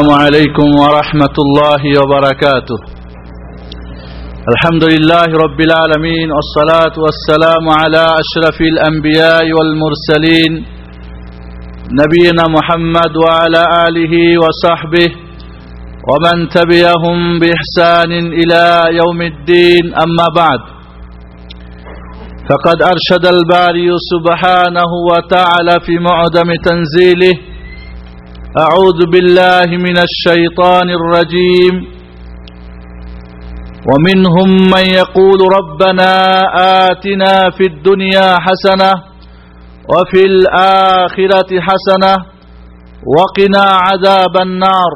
السلام عليكم ورحمة الله وبركاته. الحمد لله رب العالمين والصلاة والسلام على أشرف الأنبياء والمرسلين نبينا محمد وعلى آله وصحبه ومن تبعهم بإحسان إلى يوم الدين. أما بعد فقد أرشد الباري سبحانه وتعالى في معدم تنزيله أعوذ بالله من الشيطان الرجيم. ومنهم من يقول ربنا آتنا في الدنيا حسنة وفي الآخرة حسنة وقنا عذاب النار.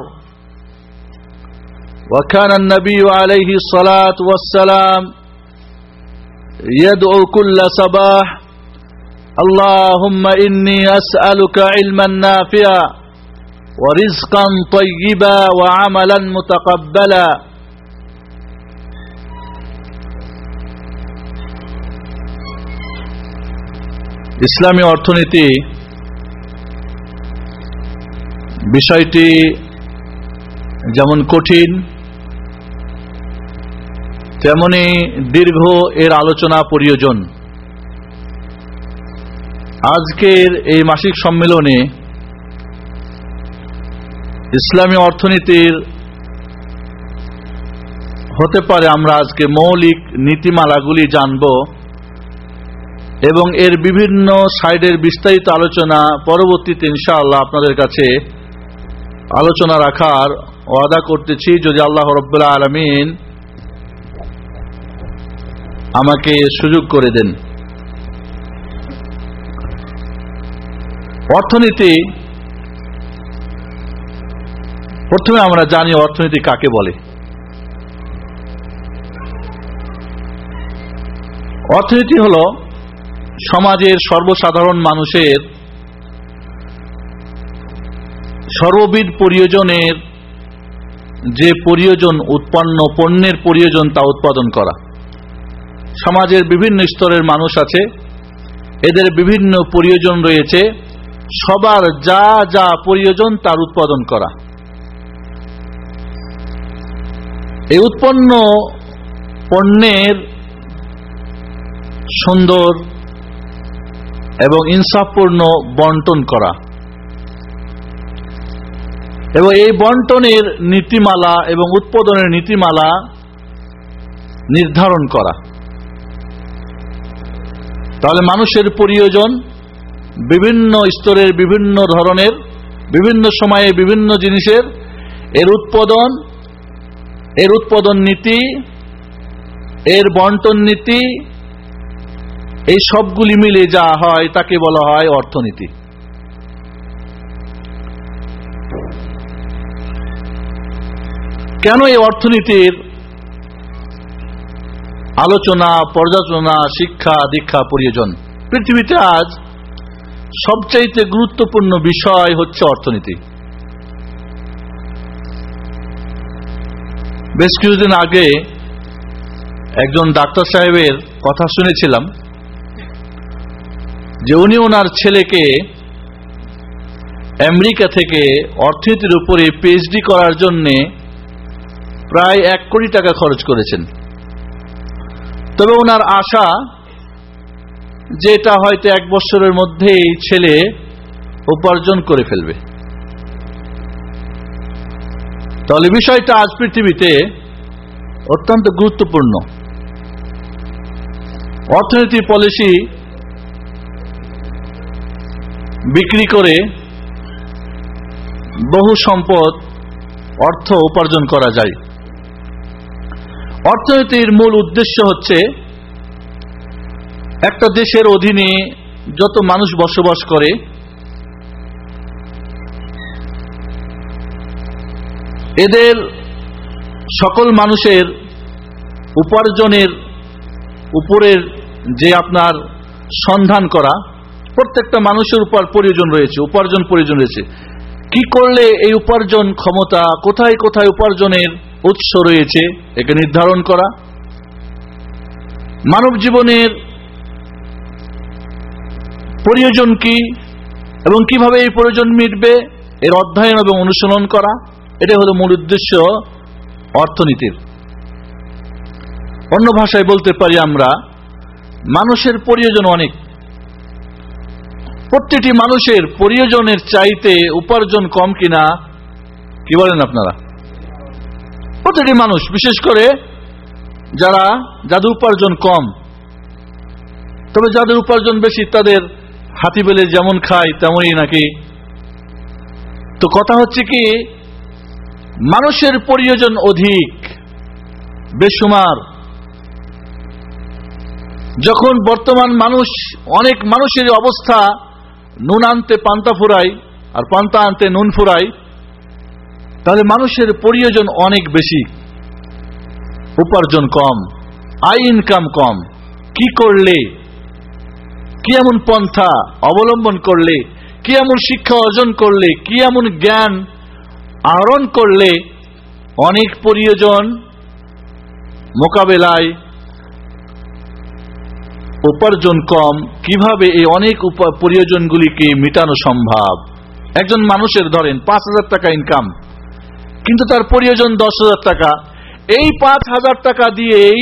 وكان النبي عليه الصلاة والسلام يدعو كل صباح اللهم إني أسألك علما نافعا ورزقا طيبا وعملا متقبلا ইসলামী অর্থনীতি বিষয়টি যেমন কঠিন তেমনি দীর্ঘ এর আলোচনা প্রয়োজন আজকের এই মাসিক সম্মেলনে ইসলামী অর্থনীতির হতে পারে আমরা আজকে মৌলিক নীতিমালাগুলি জানব এবং এর বিভিন্ন সাইডের বিস্তারিত আলোচনা পরবর্তীতে ইনশাআল্লাহ আপনাদের কাছে আলোচনা রাখার ওয়াদা করতেছি। যদি আল্লাহ রব্বুল্লাহ আলমিন আমাকে সুযোগ করে দেন। অর্থনীতি প্রথমে আমরা জানি অর্থনীতি কাকে বলে। অর্থনীতি হল সমাজের সর্বসাধারণ মানুষের সর্ববিধ প্রয়োজনের যে প্রয়োজন, উৎপন্ন পণ্যের প্রয়োজন তা উৎপাদন করা। সমাজের বিভিন্ন স্তরের মানুষ আছে, এদের বিভিন্ন প্রয়োজন রয়েছে, সবার যা যা প্রয়োজন তার উৎপাদন করা। এই উৎপন্ন পণ্যের সুন্দর এবং ইনসাফপূর্ণ বন্টন করা। এবং এই বন্টনের নীতিমালা এবং উৎপাদনের নীতিমালা নির্ধারণ করা। তাহলে মানুষের প্রয়োজন বিভিন্ন স্তরের বিভিন্ন ধরনের, বিভিন্ন সময়ে বিভিন্ন জিনিসের এর উৎপাদন এর উৎপাদন নীতি, এর বন্টন নীতি, এই সবগুলি মিলে যা হয় তাকে বলা হয় অর্থনীতি। কেন এই অর্থনীতির আলোচনা, পর্যালোচনা, শিক্ষা, দীক্ষা, প্রয়োজন? পৃথিবীতে আজ সবচাইতে গুরুত্বপূর্ণ বিষয় হচ্ছে অর্থনীতি। বেশ কিছুদিন আগে একজন ডাক্তার সাহেবের কথা শুনেছিলাম যে উনি ওনার ছেলেকে আমেরিকা থেকে অর্থনীতির উপরে পিএইচডি করার জন্যে প্রায় এক কোটি টাকা খরচ করেছেন। তবে ওনার আশা যে এটা হয়তো এক বছরের মধ্যেই ছেলে উপার্জন করে ফেলবে। তাহলে বিষয়টা আজ পৃথিবীতে অত্যন্ত গুরুত্বপূর্ণ। অর্থনীতি পলিসি বিক্রি করে বহু সম্পদ, অর্থ উপার্জন করা যায়। অর্থনীতির মূল উদ্দেশ্য হচ্ছে একটা দেশের অধীনে যত মানুষ বসবাস করে এদের সকল মানুষের উপার্জনের উপরের যে আপনার সন্ধান করা, প্রত্যেকটা মানুষের উপর প্রয়োজন রয়েছে, উপার্জন প্রয়োজন রয়েছে। কি করলে এই উপার্জন ক্ষমতা, কোথায় কোথায় উপার্জনের উৎস রয়েছে, একে নির্ধারণ করা? মানব জীবনের প্রয়োজন কি এবং কীভাবে এই প্রয়োজন মিটবে, এর অধ্যয়ন এবং অনুশীলন করা? এটাই হলো মূল উদ্দেশ্য অর্থনীতির। অন্য ভাষায় বলতে পারি আমরা, মানুষের প্রয়োজন অনেক। প্রত্যেকটি মানুষের প্রয়োজনের চাইতে উপার্জন কম কিনা, কি বলেন আপনারা? প্রতিটি মানুষ, বিশেষ করে যারা যাদের উপার্জন কম, তবে যাদের উপার্জন বেশি তাদের হাতি বেলে যেমন খায়, তেমনই নাকি। তো কথা হচ্ছে কি মানুষের প্রয়োজন অধিক বেসুমার যখন বর্তমান মানুষ, অনেক মানুষের অবস্থা, নুন আনতে পান্তা ফুরাই আর পান্তা আনতে নুন ফুরাই তাহলে মানুষের প্রয়োজন অনেক বেশি। উপার্জন কম, আয় ইনকাম কম। কি করলে? কি এমন পন্থা অবলম্বন করলে? কি এমন শিক্ষা অর্জন করলে? কি এমন জ্ঞান আহরণ করলে অনেক প্রয়োজন মোকাবেলায় উপার্জন কম। কীভাবে এই অনেক প্রয়োজনগুলিকে মেটানো সম্ভব? একজন মানুষের ধরেন পাঁচ হাজার টাকা ইনকাম কিন্তু তার প্রয়োজন দশ হাজার টাকা। এই পাঁচ হাজার টাকা দিয়েই,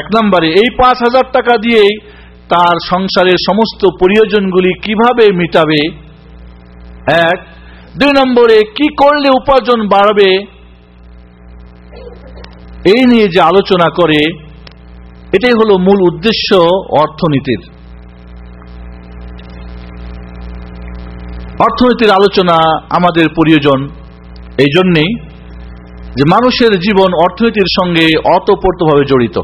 এক নম্বরে, এই পাঁচ হাজার টাকা দিয়েই তার সংসারের সমস্ত প্রয়োজনগুলি কীভাবে মিটাবে? এক দুই নম্বরে, কি করলে উপার্জন বাড়বে? এই নিয়ে যে আলোচনা করে, এটাই হলো মূল উদ্দেশ্য অর্থনীতির। অর্থনীতির আলোচনা আমাদের প্রয়োজন, এই জন্যেই যে মানুষের জীবন অর্থনীতির সঙ্গে অতপ্রতভাবে জড়িত।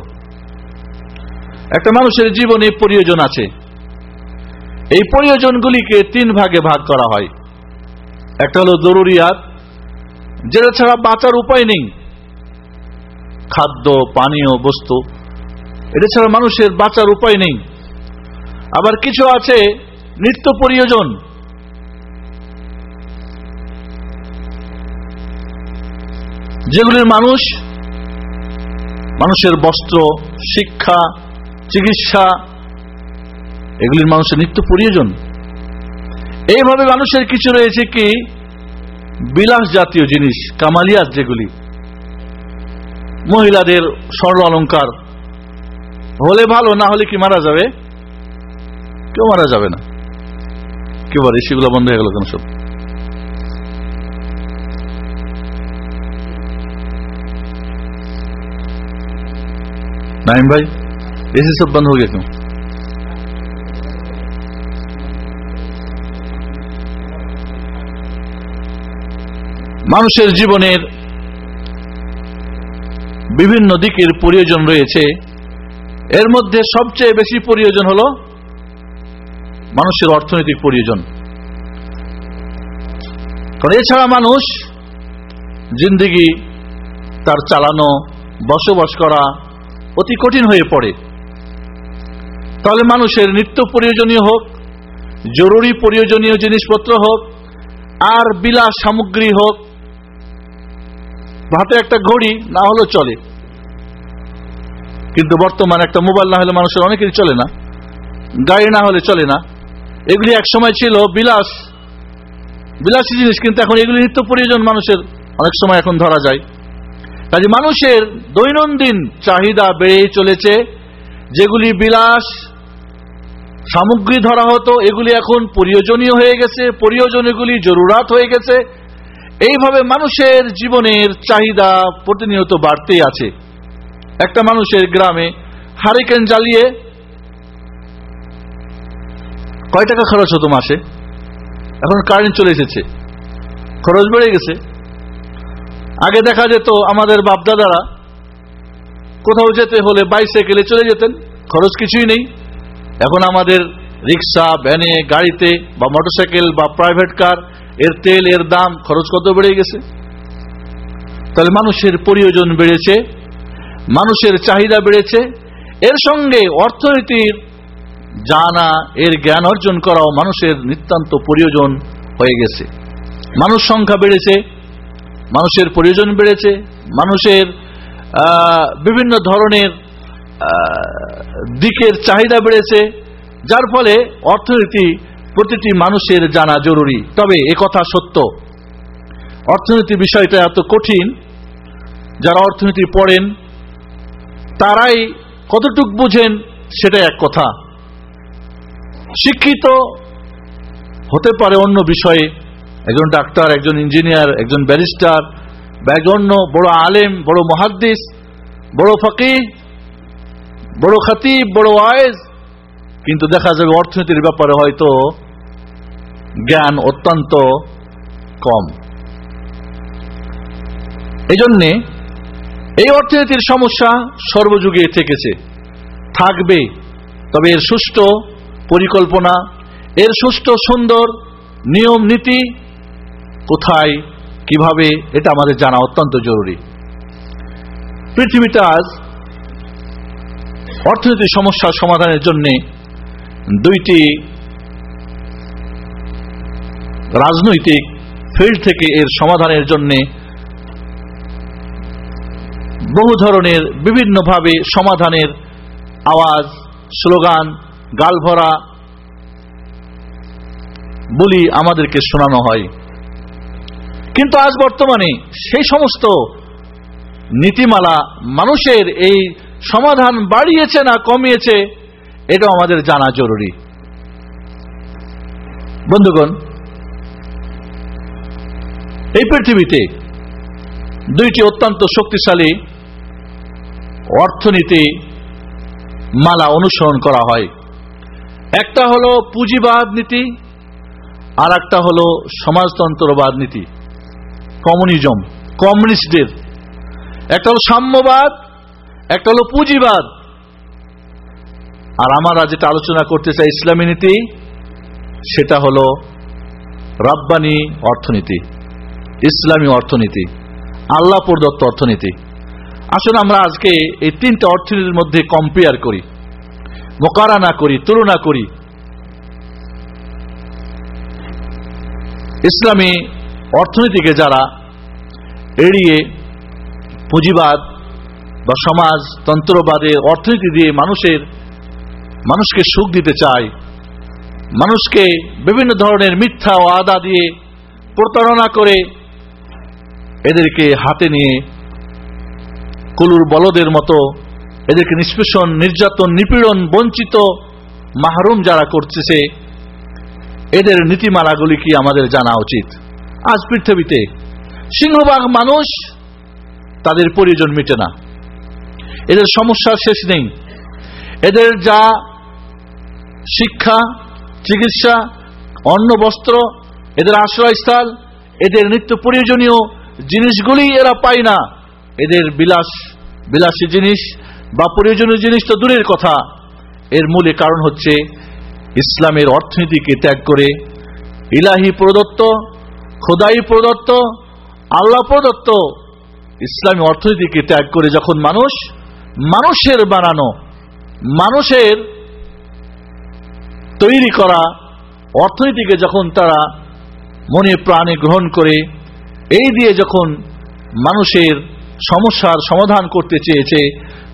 একটা মানুষের জীবনে প্রয়োজন আছে। এই প্রয়োজনগুলিকে তিন ভাগে ভাগ করা হয়। একটা হলো জরুরিয়াত, যেটা ছাড়া বাঁচার উপায় নেই। খাদ্য, পানীয়, বস্তু, এটা ছাড়া মানুষের বাঁচার উপায় নেই। আবার কিছু আছে, নিত্য প্রয়োজন। যেগুলির মানুষ, মানুষের বস্ত্র, শিক্ষা, চিকিৎসা, এগুলির মানুষের নিত্য প্রয়োজন। এইভাবে মানুষের কিছু রয়েছে কি? বিলাস জাতীয় জিনিস, কামালিয়াস যেগুলি। মহিলাদের স্বর্ণ অলঙ্কার হলে ভালো, না হলে কি মারা যাবে? কেউ মারা যাবে না। কি বলে সেগুলো বন্ধ হয়ে গেল কেন সব? নাইম ভাই, এসে সব বন্ধ হয়ে গেছে মানুষের জীবনের বিভিন্ন দিকের প্রয়োজন রয়েছে। এর মধ্যে সবচেয়ে বেশি প্রয়োজন হল মানুষের অর্থনৈতিক প্রয়োজন। কারণ এছাড়া মানুষ জিন্দিগি, তার চালানো, বসবাস করা অতি কঠিন হয়ে পড়ে। তাহলে মানুষের নিত্য প্রয়োজনীয় হোক, জরুরি প্রয়োজনীয় জিনিসপত্র হোক, আর বিলাস সামগ্রী হোক হাতে একটা ঘড়ি, না হলেও চলে। কিন্তু বর্তমানে একটা মোবাইল না হলে মানুষের অনেকেরই চলে না। গাড়ি না হলে চলে না। এগুলি এক সময় ছিল বিলাস। বিলাসী জিনিস, কিন্তু এখন এগুলি নিত্য প্রয়োজন মানুষের। অনেক সময় এখন ধরা যায়। কাজে মানুষের দৈনন্দিন চাহিদা বেড়েই চলেছে। যেগুলি বিলাস, সামগ্রী ধরা হতো, এগুলি এখন প্রয়োজনীয় হয়ে গেছে। প্রয়োজনীয়গুলি জরুরাত হয়ে গেছে। এইভাবে মানুষের জীবনের চাহিদা প্রতিনিয়ত বাড়তেই আছে। একটা মানুষের গ্রামে হারিকেন জ্বালিয়ে কয় টাকা খরচ হতো মাসে? এখন কারেন্ট চলে এসেছে। খরচ বেড়ে গেছে। আগে দেখা যেত আমাদের বাপদাদারা কোথাও যেতে হলে বাইসাইকেলে চলে যেতেন, খরচ কিছুই নেই। এখন আমাদের রিক্সা, ভ্যানে, গাড়িতে বা মোটরসাইকেল বা প্রাইভেট কার এর তেল, এর দাম খরচ কত বেড়ে গেছে? তাহলে মানুষের প্রয়োজন বেড়েছে, মানুষের চাহিদা বেড়েছে, এর সঙ্গে অর্থনীতির জানা, এর জ্ঞান অর্জন করাও মানুষের নিতান্ত প্রয়োজন হয়ে গেছে। মানুষ সংখ্যা বেড়েছে, মানুষের প্রয়োজন বেড়েছে, মানুষের বিভিন্ন ধরনের দিকের চাহিদা বেড়েছে, যার ফলে অর্থনীতি প্রতিটি মানুষের জানা জরুরি, তবে কথা সত্য। অর্থনীতি বিষয়টা এত কঠিন, যারা অর্থনীতি পড়েন, তারাই কতটুক বুঝেন সেটা এক কথা। শিক্ষিত হতে পারে অন্য বিষয়ে, একজন ডাক্তার, একজন ইঞ্জিনিয়ার, একজন ব্যারিস্টার, বা একজন বড় আলেম, বড় মহাদ্দিস, বড় ফকি বড় খাতিব, বড় ওয়াইজ, কিন্তু দেখা যাবে অর্থনীতির ব্যাপারে হয়তো জ্ঞান অত্যন্ত কম। এই জন্যে এই অর্থনীতির সমস্যা সর্বযুগে থেকেছে। থাকবে, তবে এর সুষ্ঠু পরিকল্পনা, এর সুষ্ঠু সুন্দর নিয়ম নীতি কোথায়, কীভাবে, এটা আমাদের জানা অত্যন্ত জরুরি। পৃথিবীতে আজ অর্থনৈতিক সমস্যার সমাধানের জন্য দুইটি রাজনৈতিক ফিল্ড থেকে এর সমাধানের জন্য বহু ধরনের বিভিন্নভাবে সমাধানের আওয়াজ, স্লোগান, গালভরা, বলি আমাদেরকে শোনানো হয়। কিন্তু আজ বর্তমানে সেই সমস্ত নীতিমালা মানুষের এই সমাধান বাড়িয়েছে না কমিয়েছে এটা আমাদের জানা জরুরি। বন্ধুগণ এই পৃথিবীতে দুইটি অত্যন্ত শক্তিশালী অর্থনীতি মালা অনুসরণ করা হয়। একটা হলো পুঁজিবাদ নীতি আর একটা হলো সমাজতন্ত্রবাদ নীতি, কমিউনিজম, কমিউনিস্টদের। একটা হলো সাম্যবাদ, একটা হলো পুঁজিবাদ। আর আমরা যেটা আলোচনা করতে চাই ইসলামী নীতি, সেটা হলো রাব্বানি অর্থনীতি। ইসলামী অর্থনীতি, আল্লাহ প্রদত্ত অর্থনীতি। আসলে আমরা আজকে এই তিনটা অর্থনীতির মধ্যে কম্পেয়ার করি মোকারানা করি, তুলনা করি। ইসলামী অর্থনীতিকে যারা এড়িয়ে পুঁজিবাদ বা সমাজ তন্ত্রবাদের অর্থনীতি দিয়ে মানুষের, মানুষকে সুখ দিতে চায়, মানুষকে বিভিন্ন ধরনের মিথ্যা ও আদা দিয়ে প্রতারণা করে এদেরকে হাতে নিয়ে কলুর বলদের মতো, এদেরকে নিষ্পেষণ, নির্যাতন, নিপীড়ন, বঞ্চিত, মাহরুম যারা করতেছে, এদের নীতিমালাগুলি কি আমাদের জানা উচিত? আজ পৃথিবীতে সিংহবাগ মানুষ তাদের প্রয়োজন মিটে না। এদের সমস্যার শেষ নেই। এদের যা শিক্ষা, চিকিৎসা, অন্ন, বস্ত্র, এদের আশ্রয়স্থল, এদের নিত্য প্রয়োজনীয় জিনিসগুলি এরা পায় না। এদের বিলাস, বিলাসী জিনিস বা প্রয়োজনীয় জিনিস তো দূরের কথা। এর মূলে কারণ হচ্ছে ইসলামের অর্থনীতিকে ত্যাগ করে ইলাহি প্রদত্ত, খোদাই প্রদত্ত, আল্লাহ প্রদত্ত ইসলামী অর্থনীতিকে ত্যাগ করে যখন মানুষ মানুষের বানানো, মানুষের তৈরি করা অর্থনীতিকে যখন তারা মনে প্রাণে গ্রহণ করে এই দিয়ে যখন মানুষের সমস্যার সমাধান করতে চেয়েছে,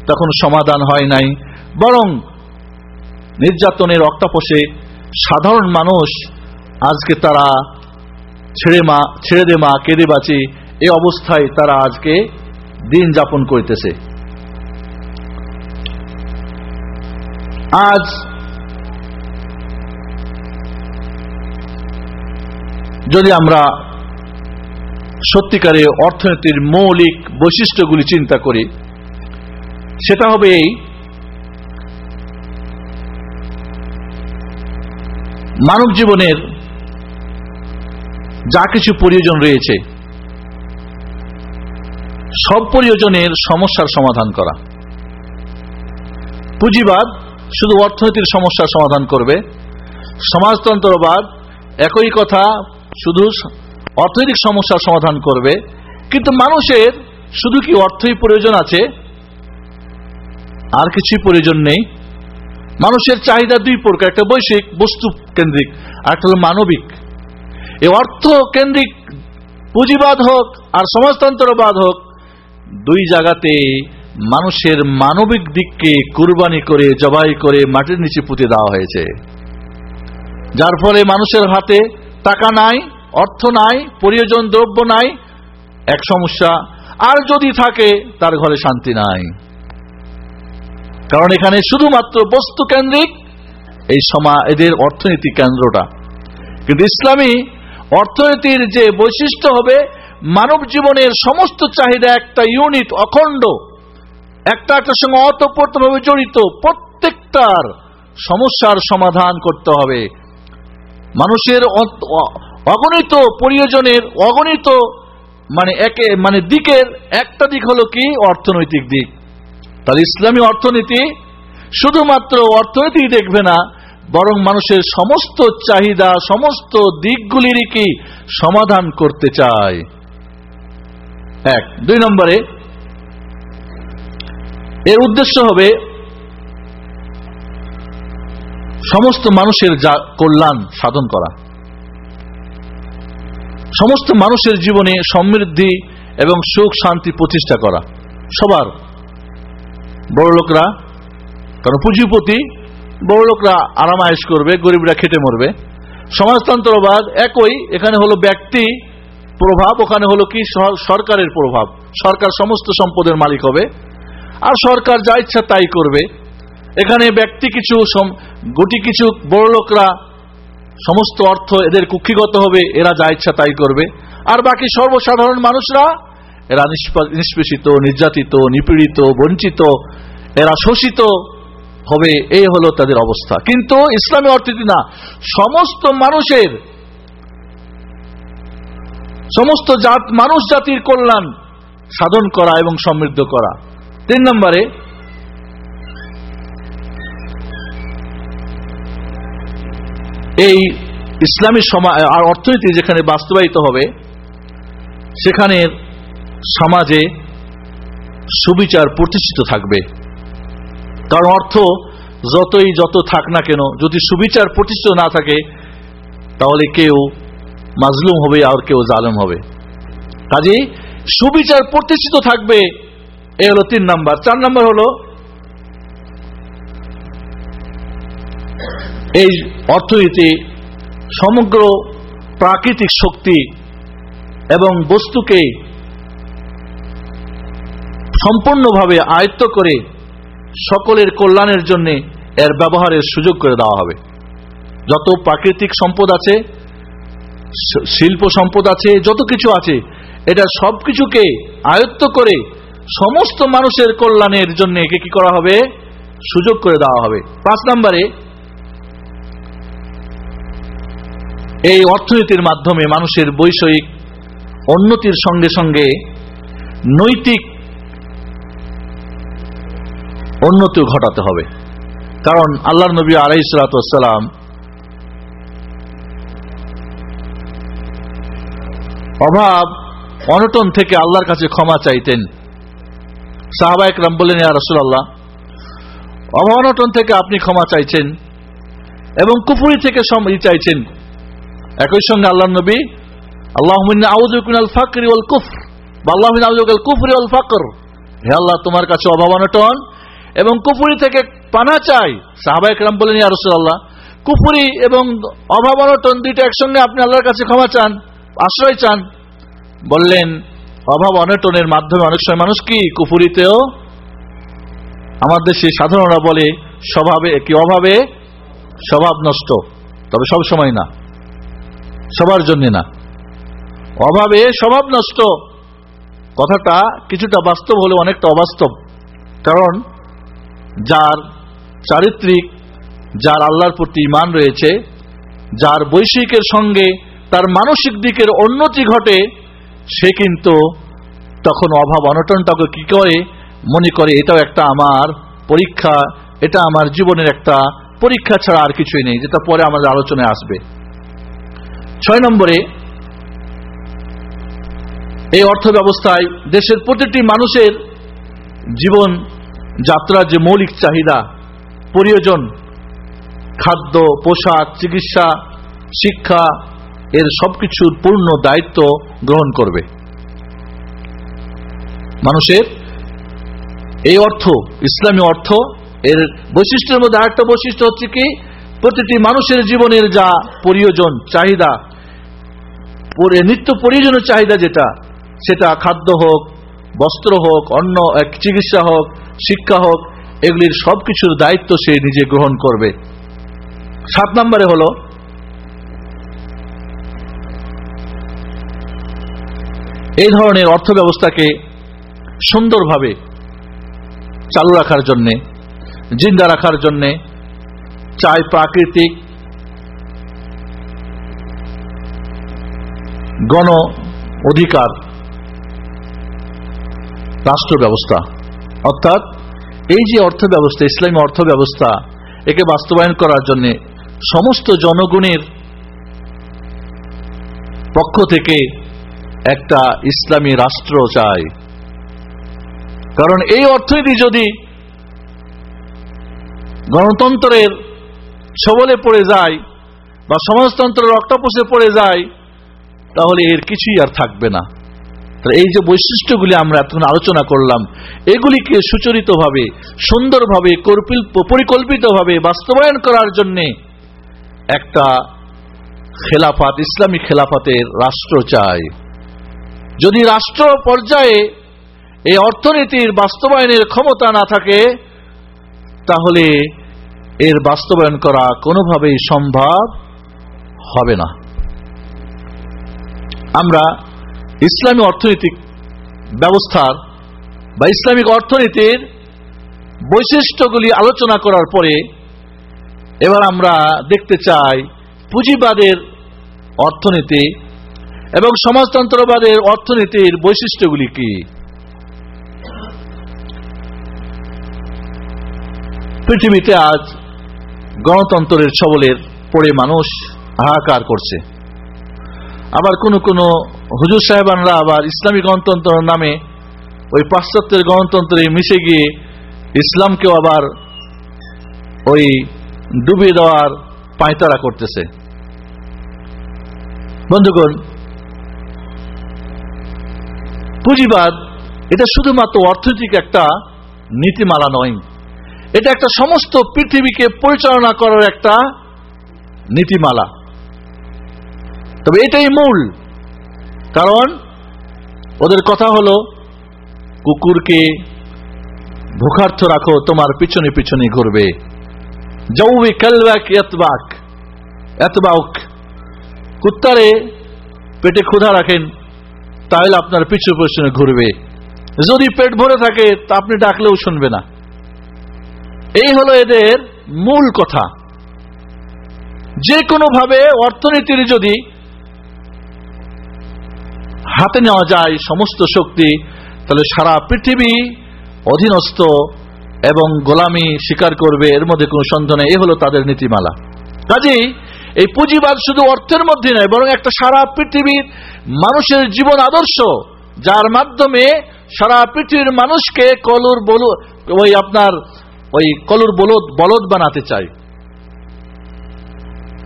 তখন সমাধান হয় নাই। বরং নির্যাতনের অক্টাপসে সাধারণ মানুষ আজকে তারা ছেড়ে মা, ছেড়ে দে মা, কেঁদে বাঁচে, এ অবস্থায় তারা আজকে দিন যাপন করিতেছে। আজ যদি আমরা সত্যিকারে অর্থনীতির মৌলিক বৈশিষ্ট্যগুলি চিন্তা করি। সেটা হবে এই, মানব জীবনের যা কিছু প্রয়োজন রয়েছে, সব প্রয়োজনের সমস্যার সমাধান করা। পুঁজিবাদ শুধু অর্থনীতির সমস্যার সমাধান করবে। সমাজতন্ত্রবাদ একই কথা, শুধু অর্থনৈতিক সমস্যার সমাধান করবে। কিন্তু মানুষের শুধু কি অর্থই প্রয়োজন আছে? আর কিছুই প্রয়োজন নেই। মানুষের চাহিদা দুই প্রকার, একটা বৈশ্বিক, বস্তু কেন্দ্রিক, আর একটা হল মানবিক। এই অর্থ কেন্দ্রিক পুঁজিবাদ হোক আর সমাজতন্ত্রবাদ হোক, দুই জায়গাতে মানুষের মানবিক দিককে কুরবানি করে, জবাই করে মাটির নিচে পুঁতে দেওয়া হয়েছে। যার ফলে মানুষের হাতে টাকা নাই অর্থ নাই, প্রয়োজন দ্রব্য নাই, এক সমস্যা। আর যদি থাকে, তার ঘরে শান্তি নাই। কারণ এখানে শুধুমাত্র বস্তু কেন্দ্রিক, এই সমা, এদের অর্থনীতি কেন্দ্রটা। কিন্তু ইসলামী অর্থনীতির যে বৈশিষ্ট্য হবে, মানব জীবনের সমস্ত চাহিদা একটা ইউনিট, অখণ্ড। একটা একটার সঙ্গে অতপ্রতভাবে জড়িত, প্রত্যেকটার সমস্যার সমাধান করতে হবে। মানুষের অগণিত প্রয়োজনের, অগণিত মানে একে মানে দিকের একটা দিক হলো কি? অর্থনৈতিক দিক। তাহলে ইসলামী অর্থনীতি শুধুমাত্র অর্থনীতি দেখবে না, বরং মানুষের সমস্ত চাহিদা, সমস্ত দিকগুলিরই কি? সমাধান করতে চায়। এক। দুই নম্বরে, এর উদ্দেশ্য হবে সমস্ত মানুষের যা কল্যাণ সাধন করা। সমস্ত মানুষের জীবনে সমৃদ্ধি এবং সুখ, শান্তি প্রতিষ্ঠা করা। সবার। বড় লোকরা কারণ পুঁজিপতি বড় লোকরা আরামায়েশ করবে, গরিবরা খেটে মরবে। সমাজতন্ত্রবাদ একই, এখানে হলো ব্যক্তি প্রভাব, ওখানে হলো কি সরকারের প্রভাব। সরকার সমস্ত সম্পদের মালিক হবে। আর সরকার যা ইচ্ছা তাই করবে। এখানে ব্যক্তি কিছু গুটি কিছু বড় লোকরা সমস্ত অর্থ এদের কুক্ষিগত হবে, এরা যা ইচ্ছা তাই করবে। আর বাকি সর্বসাধারণ মানুষরা, এরা নিষ্পেষিত, নির্যাতিত, নিপীড়িত, বঞ্চিত, এরা শোষিত হবে এই হলো তাদের অবস্থা। কিন্তু ইসলামী অর্থনীতি না, সমস্ত মানুষের, সমস্ত জাত, মানুষ জাতির কল্যাণ সাধন করা এবং সমৃদ্ধ করা। তিন নম্বরে এই ইসলামী সমাজ আর অর্থনীতি যেখানে বাস্তবায়িত হবে, সেখানে সমাজে সুবিচার প্রতিষ্ঠিত থাকবে। কারণ অর্থ, যতই যত থাক না কেন, যদি সুবিচার প্রতিষ্ঠিত না থাকে, তাহলে কেউ মাজলুম হবে, আর কেউ জালেম হবে। কাজে সুবিচার প্রতিষ্ঠিত থাকবে, এ হলো তিন নাম্বার। চার নাম্বার হলো এই অর্থনীতি সমগ্র প্রাকৃতিক শক্তি এবং বস্তুকে সম্পূর্ণভাবে আয়ত্ত করে সকলের কল্যাণের জন্য এর ব্যবহারের সুযোগ করে দেওয়া হবে। যত প্রাকৃতিক সম্পদ আছে শিল্প সম্পদ আছে, যত কিছু আছে, এটা সব কিছুকে আয়ত্ত করে সমস্ত মানুষের কল্যাণের জন্য একে কি করা হবে? সুযোগ করে দেওয়া হবে। পাঁচ নম্বরে এই অর্থনীতির মাধ্যমে মানুষের বৈষয়িক উন্নতির সঙ্গে সঙ্গে নৈতিক উন্নতিও ঘটাতে হবে। কারণ আল্লাহ নবী আলাই সালাতাম অভাব, অনটন থেকে আল্লাহর কাছে ক্ষমা চাইতেন। সাহাবায়ক রাম বললেন, ইয়া রসুল্লাহ অভাব অনটন থেকে আপনি ক্ষমা চাইছেন এবং কুপুরি থেকে চাইছেন। একই সঙ্গে আল্লাহ নবী আল্লাহ আউজুকুল ফাকরি ওল কুফর। বা, আল্লাহ আউজুকুল কুফরি ওল ফাকর। হে আল্লাহ, তোমার কাছে অভাব অনটন এবং কুপুরি থেকে পানা চাই। সাহাবাই রাম বলেন আল্লাহ কুপুরি এবং অভাব অনটন দুইটা একসঙ্গে আপনি আল্লাহর কাছে ক্ষমা চান, আশ্রয় চান। বললেন অভাব অনটনের মাধ্যমে অনেক সময় মানুষ কি কুপুরিতেও আমার দেশে সাধারণরা বলে, স্বভাবে কি অভাবে? স্বভাব নষ্ট, তবে সব সময় না। সবার জন্য না। অভাবে স্বভাব নষ্ট। কথাটা কিছুটা বাস্তব হলে অনেকটা অবাস্তব। কারণ যার চারিত্রিক, যার আল্লাহর প্রতি ইমান রয়েছে, যার বৈশ্বিকের সঙ্গে তার মানসিক দিকের উন্নতি ঘটে, সে কিন্তু তখন অভাব অনটনটাকে কি করে? মনে করে, এটাও একটা আমার পরীক্ষা, এটা আমার জীবনের একটা পরীক্ষা ছাড়া আর কিছুই নেই, যেটা পরে আমাদের আলোচনায় আসবে। ছয় নম্বরে, এই অর্থ ব্যবস্থায় দেশের প্রতিটি মানুষের জীবন যাত্রার যে মৌলিক চাহিদা, প্রয়োজন, খাদ্য, পোশাক, চিকিৎসা, শিক্ষা, এর সবকিছুর পূর্ণ দায়িত্ব গ্রহণ করবে। মানুষের এই অর্থ, ইসলামী অর্থ, এর বৈশিষ্ট্যের মধ্যে আরেকটা বৈশিষ্ট্য হচ্ছে কি, প্রতিটি মানুষের জীবনের যা প্রয়োজন, চাহিদা নিত্য প্রয়োজনীয় চাহিদা যেটা, সেটা খাদ্য হোক, বস্ত্র হোক অন্য চিকিৎসা হোক, শিক্ষা হোক, এগুলির সবকিছুর দায়িত্ব সে নিজে গ্রহণ করবে। সাত নম্বরে হলো এই ধরনের অর্থ ব্যবস্থাকে সুন্দরভাবে চালু রাখার জন্যে, জিন্দা রাখার জন্যে, চাই প্রাকৃতিক গণ অধিকার রাষ্ট্র ব্যবস্থা। অর্থাৎ এই যে অর্থ ব্যবস্থা, ইসলামী অর্থ ব্যবস্থা, একে বাস্তবায়ন করার জন্য সমস্ত জনগণের পক্ষ থেকে একটা ইসলামী রাষ্ট্র চাই। কারণ এই অর্থনীতি যদি গণতন্ত্রের সবলে পড়ে যায় বা সমাজতন্ত্রের রক্তাপোষে পড়ে যায় তাহলে এর কিছুই আর থাকবে না। এই যে বৈশিষ্ট্যগুলি আমরা এতক্ষণ আলোচনা করলাম, এগুলিকে সুচরিতভাবে, সুন্দরভাবে পরিকল্পিতভাবে বাস্তবায়ন করার জন্যে একটা খেলাফাত, ইসলামী খেলাফাতের রাষ্ট্র চাই। যদি রাষ্ট্র পর্যায়ে এই অর্থনীতির বাস্তবায়নের ক্ষমতা না থাকে, তাহলে এর বাস্তবায়ন করা কোনোভাবেই সম্ভব হবে না। আমরা ইসলামী অর্থনৈতিক ব্যবস্থার বা ইসলামিক অর্থনীতির বৈশিষ্ট্যগুলি আলোচনা করার পরে এবার আমরা দেখতে চাই পুঁজিবাদের অর্থনীতি এবং সমাজতন্ত্রবাদের অর্থনীতির বৈশিষ্ট্যগুলি কি। পৃথিবীতে আজ গণতন্ত্রের ছবলের পড়ে মানুষ হাহাকার করছে। আবার কোন কোন হুজুর সাহেবানরা আবার ইসলামী গণতন্ত্র নামে ওই পাশ্চাত্যের গণতন্ত্রে মিশে গিয়ে ইসলামকেও আবার ওই ডুবিয়ে দেওয়ার পাঁয়তারা করতেছে। বন্ধুগণ, পুঁজিবাদ এটা শুধুমাত্র অর্থনৈতিক একটা নীতিমালা নয়, এটা একটা সমস্ত পৃথিবীকে পরিচালনা করার একটা নীতিমালা। তবে এটাই মূল। কারণ ওদের কথা হলো, কুকুরকে ভূখার্থ রাখো, তোমার পিছনে পিছনে ঘুরবে। জৌবি কালবাক এতবাক এতবাক কুত্তারে পেটে ক্ষুধা রাখেন, তাহলে আপনার পিছু পিছনে ঘুরবে। যদি পেট ভরে থাকে, তা আপনি ডাকলেও শুনবে না। এই হলো এদের মূল কথা। যে কোনোভাবে অর্থনীতির যদি হাতে নেওয়া যায় সমস্ত শক্তি, তাহলে সারা পৃথিবী অধীনস্থ এবং গোলামি স্বীকার করবে, এর মধ্যে কোনো সন্দেহ নেই। এ হলো তাদের নীতিমালা। কাজেই এই পুঁজিবাদ শুধু অর্থের মধ্যে নয়, বরং একটা সারা পৃথিবীর মানুষের জীবন আদর্শ, যার মাধ্যমে সারা পৃথিবীর মানুষকে কলুর বলু, ওই আপনার, ওই কলুর বলদ বলদ বানাতে চায়।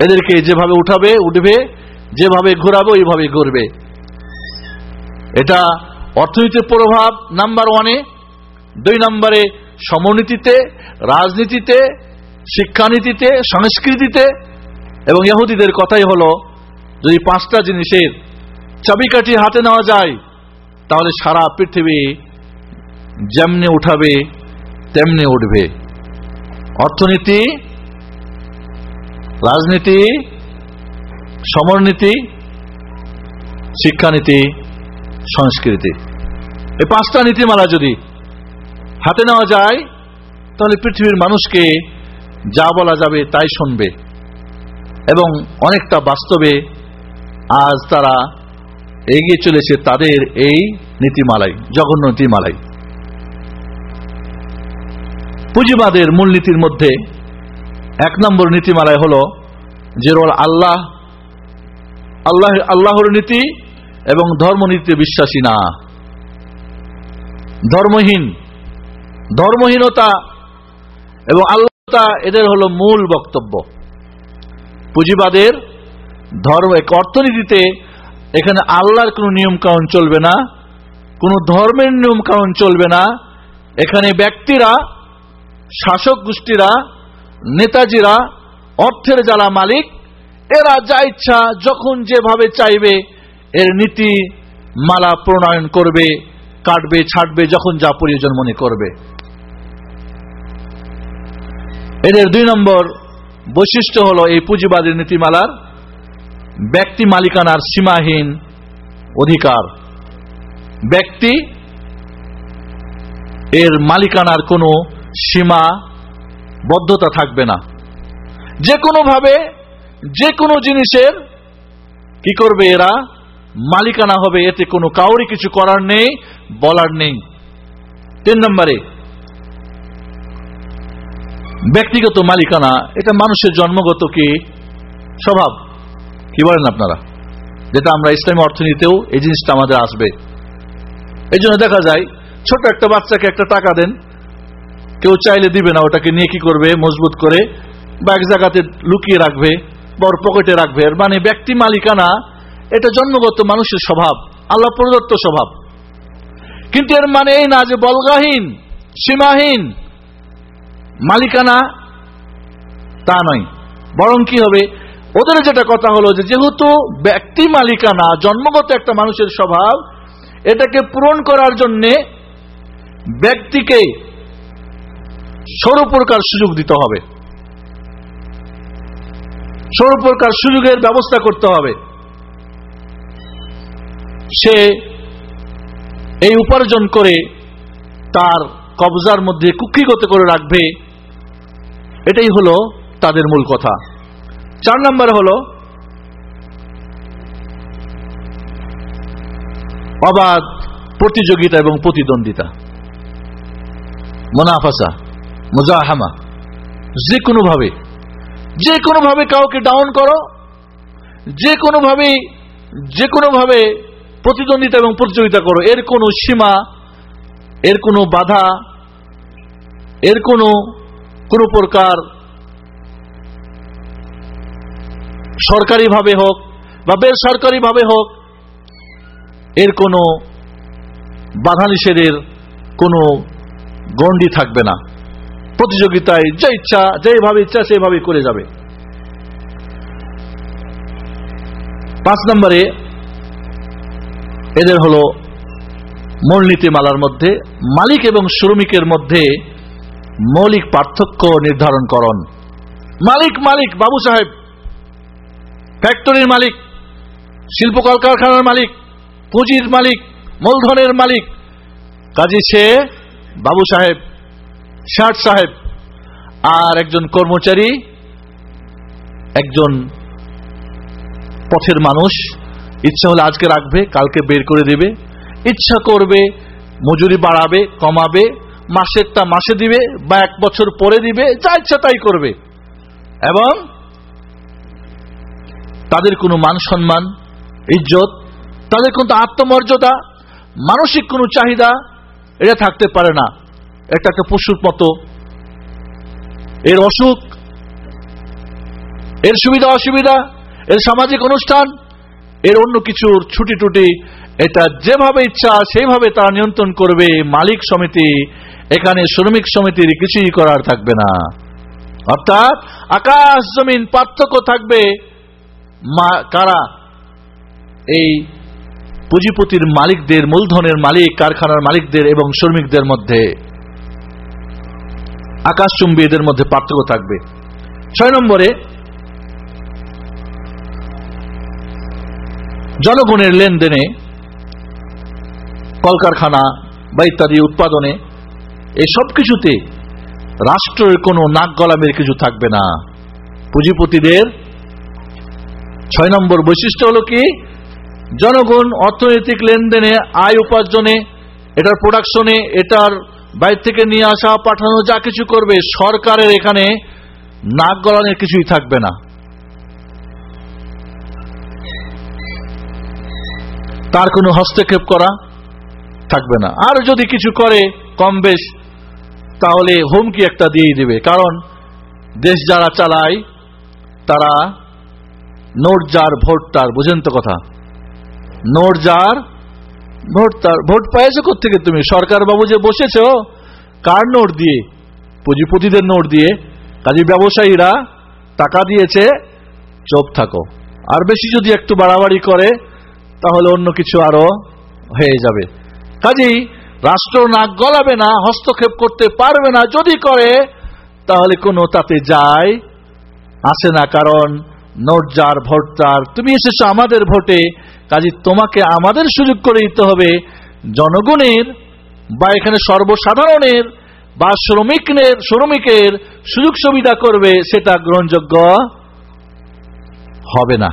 এদেরকে যেভাবে উঠাবে, উঠবে, যেভাবে ঘোরাবে, ওইভাবে ঘুরবে। এটা অর্থনীতির প্রভাব নাম্বার ওয়ানে দুই নম্বরে সমনীতিতে, রাজনীতিতে, শিক্ষানীতিতে, সংস্কৃতিতে, এবং ইহুদিদের কথাই হলো, যদি পাঁচটা জিনিসের চাবিকাঠি হাতে নেওয়া যায়, তাহলে সারা পৃথিবী যেমনি উঠাবে, তেমনি উঠবে। অর্থনীতি, রাজনীতি, সমরনীতি, শিক্ষানীতি সংস্কৃতি। এই পাঁচটা নীতিমালা যদি হাতে নেওয়া যায়, তাহলে পৃথিবীর মানুষকে যা বলা যাবে তাই শুনবে এবং অনেকটা বাস্তবে আজ তারা এগিয়ে চলেছে তাদের এই নীতিমালাই জঘন্য নীতিমালাই পুঁজিবাদের মূলনীতির মধ্যে এক নম্বর নীতিমালায় হল যে আল্লাহ আল্লাহ, আল্লাহর নীতি এবং ধর্মনীতিতে বিশ্বাসী না। ধর্মহীন। ধর্মহীনতা এবং আল্লাহতা এদের হলো মূল বক্তব্য। পুঁজিবাদের ধর্ম অর্থনীতিতে এখানে আল্লাহর কোনো নিয়ম কানুন চলবে না, কোনো ধর্মের নিয়ম কানুন চলবে না। এখানে ব্যক্তিরা, শাসক গোষ্ঠীরা, নেতাজিরা, অর্থের যারা মালিক, এরা যা ইচ্ছা, যখন যেভাবে চাইবে এর নীতি মালা প্রণয়ন করবে, কাটবে ছাড়বে যখন যা প্রয়োজন মনে করবে। এদের দুই নম্বর বৈশিষ্ট্য হলো এই পুঁজিবাদী নীতিমালার ব্যক্তি মালিকানার সীমাহীন অধিকার। ব্যক্তি এর মালিকানার কোনো সীমা বদ্ধতা থাকবে না। যে কোনোভাবে যে কোনো জিনিসের কি করবে এরা? মালিকানা হবে, এতে কোনো কাউরি কিছু করার নেই, বলার নেই। তিন নম্বরে, ব্যক্তিগত মালিকানা, এটা মানুষের জন্মগত কি? স্বভাব। কি বলেন আপনারা? যেটা আমরা ইসলামী অর্থনীতিতেও এই জিনিসটা আমাদের আসবে। এই জন্য দেখা যায়, ছোট একটা বাচ্চাকে একটা টাকা দেন, কেউ চাইলে দিবে না, ওটাকে নিয়ে কি করবে? মজবুত করে বা এক জায়গাতে লুকিয়ে রাখবে, বড় পকেটে রাখবে। মানে ব্যক্তি মালিকানা এটা জন্মগত মানুষের স্বভাব, আল্লাহ প্রদত্ত স্বভাব। কিন্তু এর মানে এই না যে বলগাহীন, সীমাহীন, মালিকানা, তা নয়। বরং কি হবে? ওদের যেটা কথা হলো যে যেহেতু ব্যক্তি মালিকানা, জন্মগত একটা মানুষের স্বভাব, এটাকে পূরণ করার জন্যে ব্যক্তিকে সর্বপ্রকার সুযোগ দিতে হবে। সর্বপ্রকার সুযোগের ব্যবস্থা করতে হবে। সে এই উপার্জন করে তার কবজার মধ্যে কুক্ষিগত করে রাখবে, এটাই হলো তাদের মূল কথা। চার নম্বর হলো, অবাধ প্রতিযোগিতা এবং প্রতিদ্বন্দ্বিতা, মোনাফাসা, মুজাহামা যে কোনোভাবে যে কোনোভাবে কাউকে ডাউন করো যে কোনোভাবে যে কোনোভাবে প্রতিদ্বন্দ্বিতা এবং প্রতিযোগিতা করো। এর কোনো সীমা, এর কোনো বাধা, এর কোনো কোনো প্রকার সরকারিভাবে হোক বা বেসরকারিভাবে হোক, এর কোনো বাধা নিষেধের কোনো গণ্ডি থাকবে না। প্রতিযোগিতায় যে ইচ্ছা যেভাবে ইচ্ছা সেভাবে করে যাবে। পাঁচ নম্বরে এদের হলো মূলনীতিমালার মধ্যে, মালিক এবং শ্রমিকের মধ্যে মৌলিক পার্থক্য নির্ধারণ করণ। মালিক মালিক, বাবু সাহেব, ফ্যাক্টরির মালিক, শিল্প কলকারখানার মালিক, পুঁজির মালিক, মূলধনের মালিক, কাজী সে বাবু সাহেব, ষাট সাহেব, আর একজন কর্মচারী, একজন পথের মানুষ ইচ্ছা হলে আজকে রাখবে, কালকে বের করে দেবে। ইচ্ছা করবে, মজুরি বাড়াবে, কমাবে মাসেরটা মাসে দিবে বা এক বছর পরে দিবে, যা ইচ্ছা তাই করবে। এবং তাদের কোনো মান সম্মান, ইজ্জত, তাদের কোনো আত্মমর্যাদা, মানসিক কোনো চাহিদা, এটা থাকতে পারে না। এটা একটা পশুর মতো। এর অসুখ, এর সুবিধা অসুবিধা এর সামাজিক অনুষ্ঠান এর অন্য কিছুর ছুটি টুটি, এটা যেভাবে ইচ্ছা সেইভাবে তারা নিয়ন্ত্রণ করবে মালিক সমিতি। এখানে শ্রমিক সমিতির কিছুই করার থাকবে না। অর্থাৎ আকাশ জমিন পার্থক্য থাকবে কারা? এই পুঁজিপতির মালিকদের, মূলধনের মালিক, কারখানার মালিকদের এবং শ্রমিকদের মধ্যে। আকাশচুম্বী এদের মধ্যে পার্থক্য থাকবে। ছয় নম্বরে জনগণের লেনদেনে, কলকারখানা বা ইত্যাদি উৎপাদনে, এই সব কিছুতে রাষ্ট্রের কোনো নাক গলামের কিছু থাকবে না। পুঁজিপতিদের ছয় নম্বর বৈশিষ্ট্য হলো কি? জনগণ অর্থনৈতিক লেনদেনে, আয় উপার্জনে, এটার প্রোডাকশনে এটার বাইর থেকে নিয়ে আসা, পাঠানো, যা কিছু করবে, সরকারের এখানে নাক গলানের কিছুই থাকবে না। তার কোনো হস্তক্ষেপ করা থাকবে না। আর যদি কিছু করে কম বেশ, তাহলে হুমকি একটা দিয়ে দিবে। কারণ দেশ যারা চালায়, তারা নোট যার, ভোট তার, বুঝেন তো কথা? নোট যার, ভোট তার, ভোট পাইছো থেকে তুমি? সরকার বাবু যে বসেছ কার নোট দিয়ে? পুঁজিপতিদের নোট দিয়ে। কাজী ব্যবসায়ীরা টাকা দিয়েছে, চোপ থাকো। আর বেশি যদি একটু বাড়াবাড়ি করে তাহলে অন্য কিছু আরও হয়ে যাবে। কাজেই রাষ্ট্র নাক গলাবে না, হস্তক্ষেপ করতে পারবে না, যদি করে, তাহলে কোনো তাতে যায় আসে না, কারণ নোট যার ভোট তুমি এসেছ আমাদের ভোটে কাজে তোমাকে আমাদের সুযোগ করে দিতে হবে। জনগণের বা এখানে সর্বসাধারণের বা শ্রমিকের শ্রমিকের সুযোগ সুবিধা করবে, সেটা গ্রহণযোগ্য হবে না।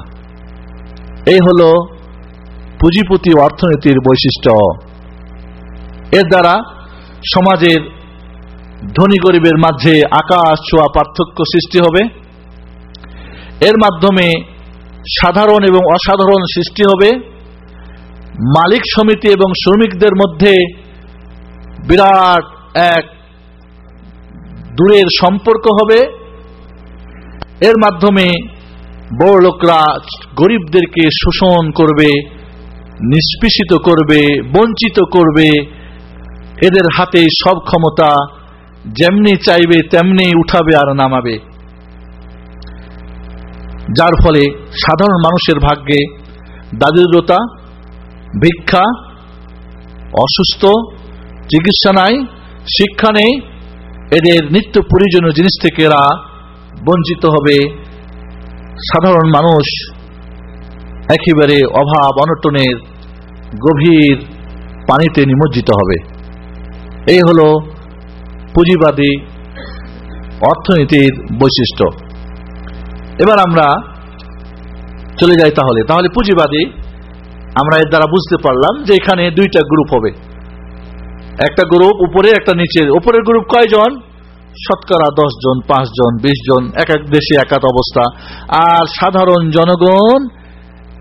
এই হলো পুঁজিপতি অর্থনীতির বৈশিষ্ট্য। এর দ্বারা সমাজের ধনী গরিবের মাঝে আকাশ ছোঁয়া পার্থক্য সৃষ্টি হবে। এর মাধ্যমে সাধারণ এবং অসাধারণ সৃষ্টি হবে। মালিক সমিতি এবং শ্রমিকদের মধ্যে বিরাট এক দূরের সম্পর্ক হবে। এর মাধ্যমে বড় লোকরা গরিবদেরকে শোষণ করবে। নিষ্পেষিত করবে, বঞ্চিত করবে, এদের হাতে সব ক্ষমতা যেমনি চাইবে, তেমনি উঠাবে আর নামাবে। যার ফলে সাধারণ মানুষের ভাগ্যে দারিদ্রতা, ভিক্ষা, অসুস্থ, চিকিৎসা নাই, শিক্ষা নেই, এদের নিত্য প্রয়োজনীয় জিনিস থেকে এরা বঞ্চিত হবে। সাধারণ মানুষ একেবারে অভাব, অনটনের গভীর পানিতে নিমজ্জিত হবে। এই হল পুঁজিবাদী অর্থনীতির বৈশিষ্ট্য। এবার আমরা চলে যাই তাহলে। তাহলে পুঁজিবাদী, আমরা এর দ্বারা বুঝতে পারলাম যে এখানে দুইটা গ্রুপ হবে। একটা গ্রুপ উপরে, একটা নিচের। উপরের গ্রুপ কয়জন? শতকরা দশ জন পাঁচ জন বিশ জন এক এক দেশে একাত অবস্থা। আর সাধারণ জনগণ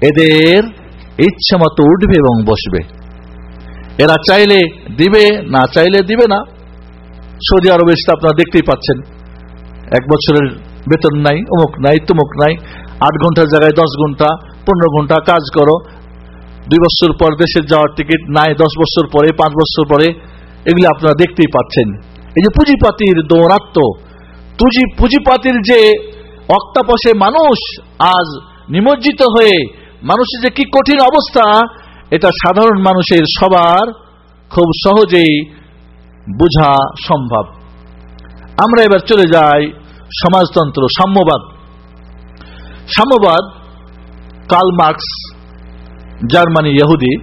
এদের ইচ্ছা মতো উঠবে এবং বসবে। এরা চাইলে দিবে না, চাইলে দিবে না। সৌদি আরবে সেটা আপনারা দেখতেই পাচ্ছেন। এক বছরের বেতন নাই, অমুক নাই, তুমুক নাই। আট ঘণ্টার জায়গায় দশ ঘণ্টা, পনেরো ঘণ্টা কাজ করো। দুই বছর পর দেশের যাওয়ার টিকিট নাই, দশ বছর পরে, পাঁচ বছর পরে, এগুলি আপনারা দেখতেই পাচ্ছেন। এই যে পুঁজিপাতির দৌরাত্ম, পুঁজি পুঁজিপাতির যে অক্তাপসে মানুষ আজ নিমজ্জিত হয়ে মানুষের যে কি কঠিন অবস্থা, এটা সাধারণ মানুষের সবার খুব সহজেই বোঝা সম্ভব। আমরা এবার চলে যাই সমাজতন্ত্র, সাম্যবাদ। সাম্যবাদ কাল মার্কস, জার্মানি ইহুদি।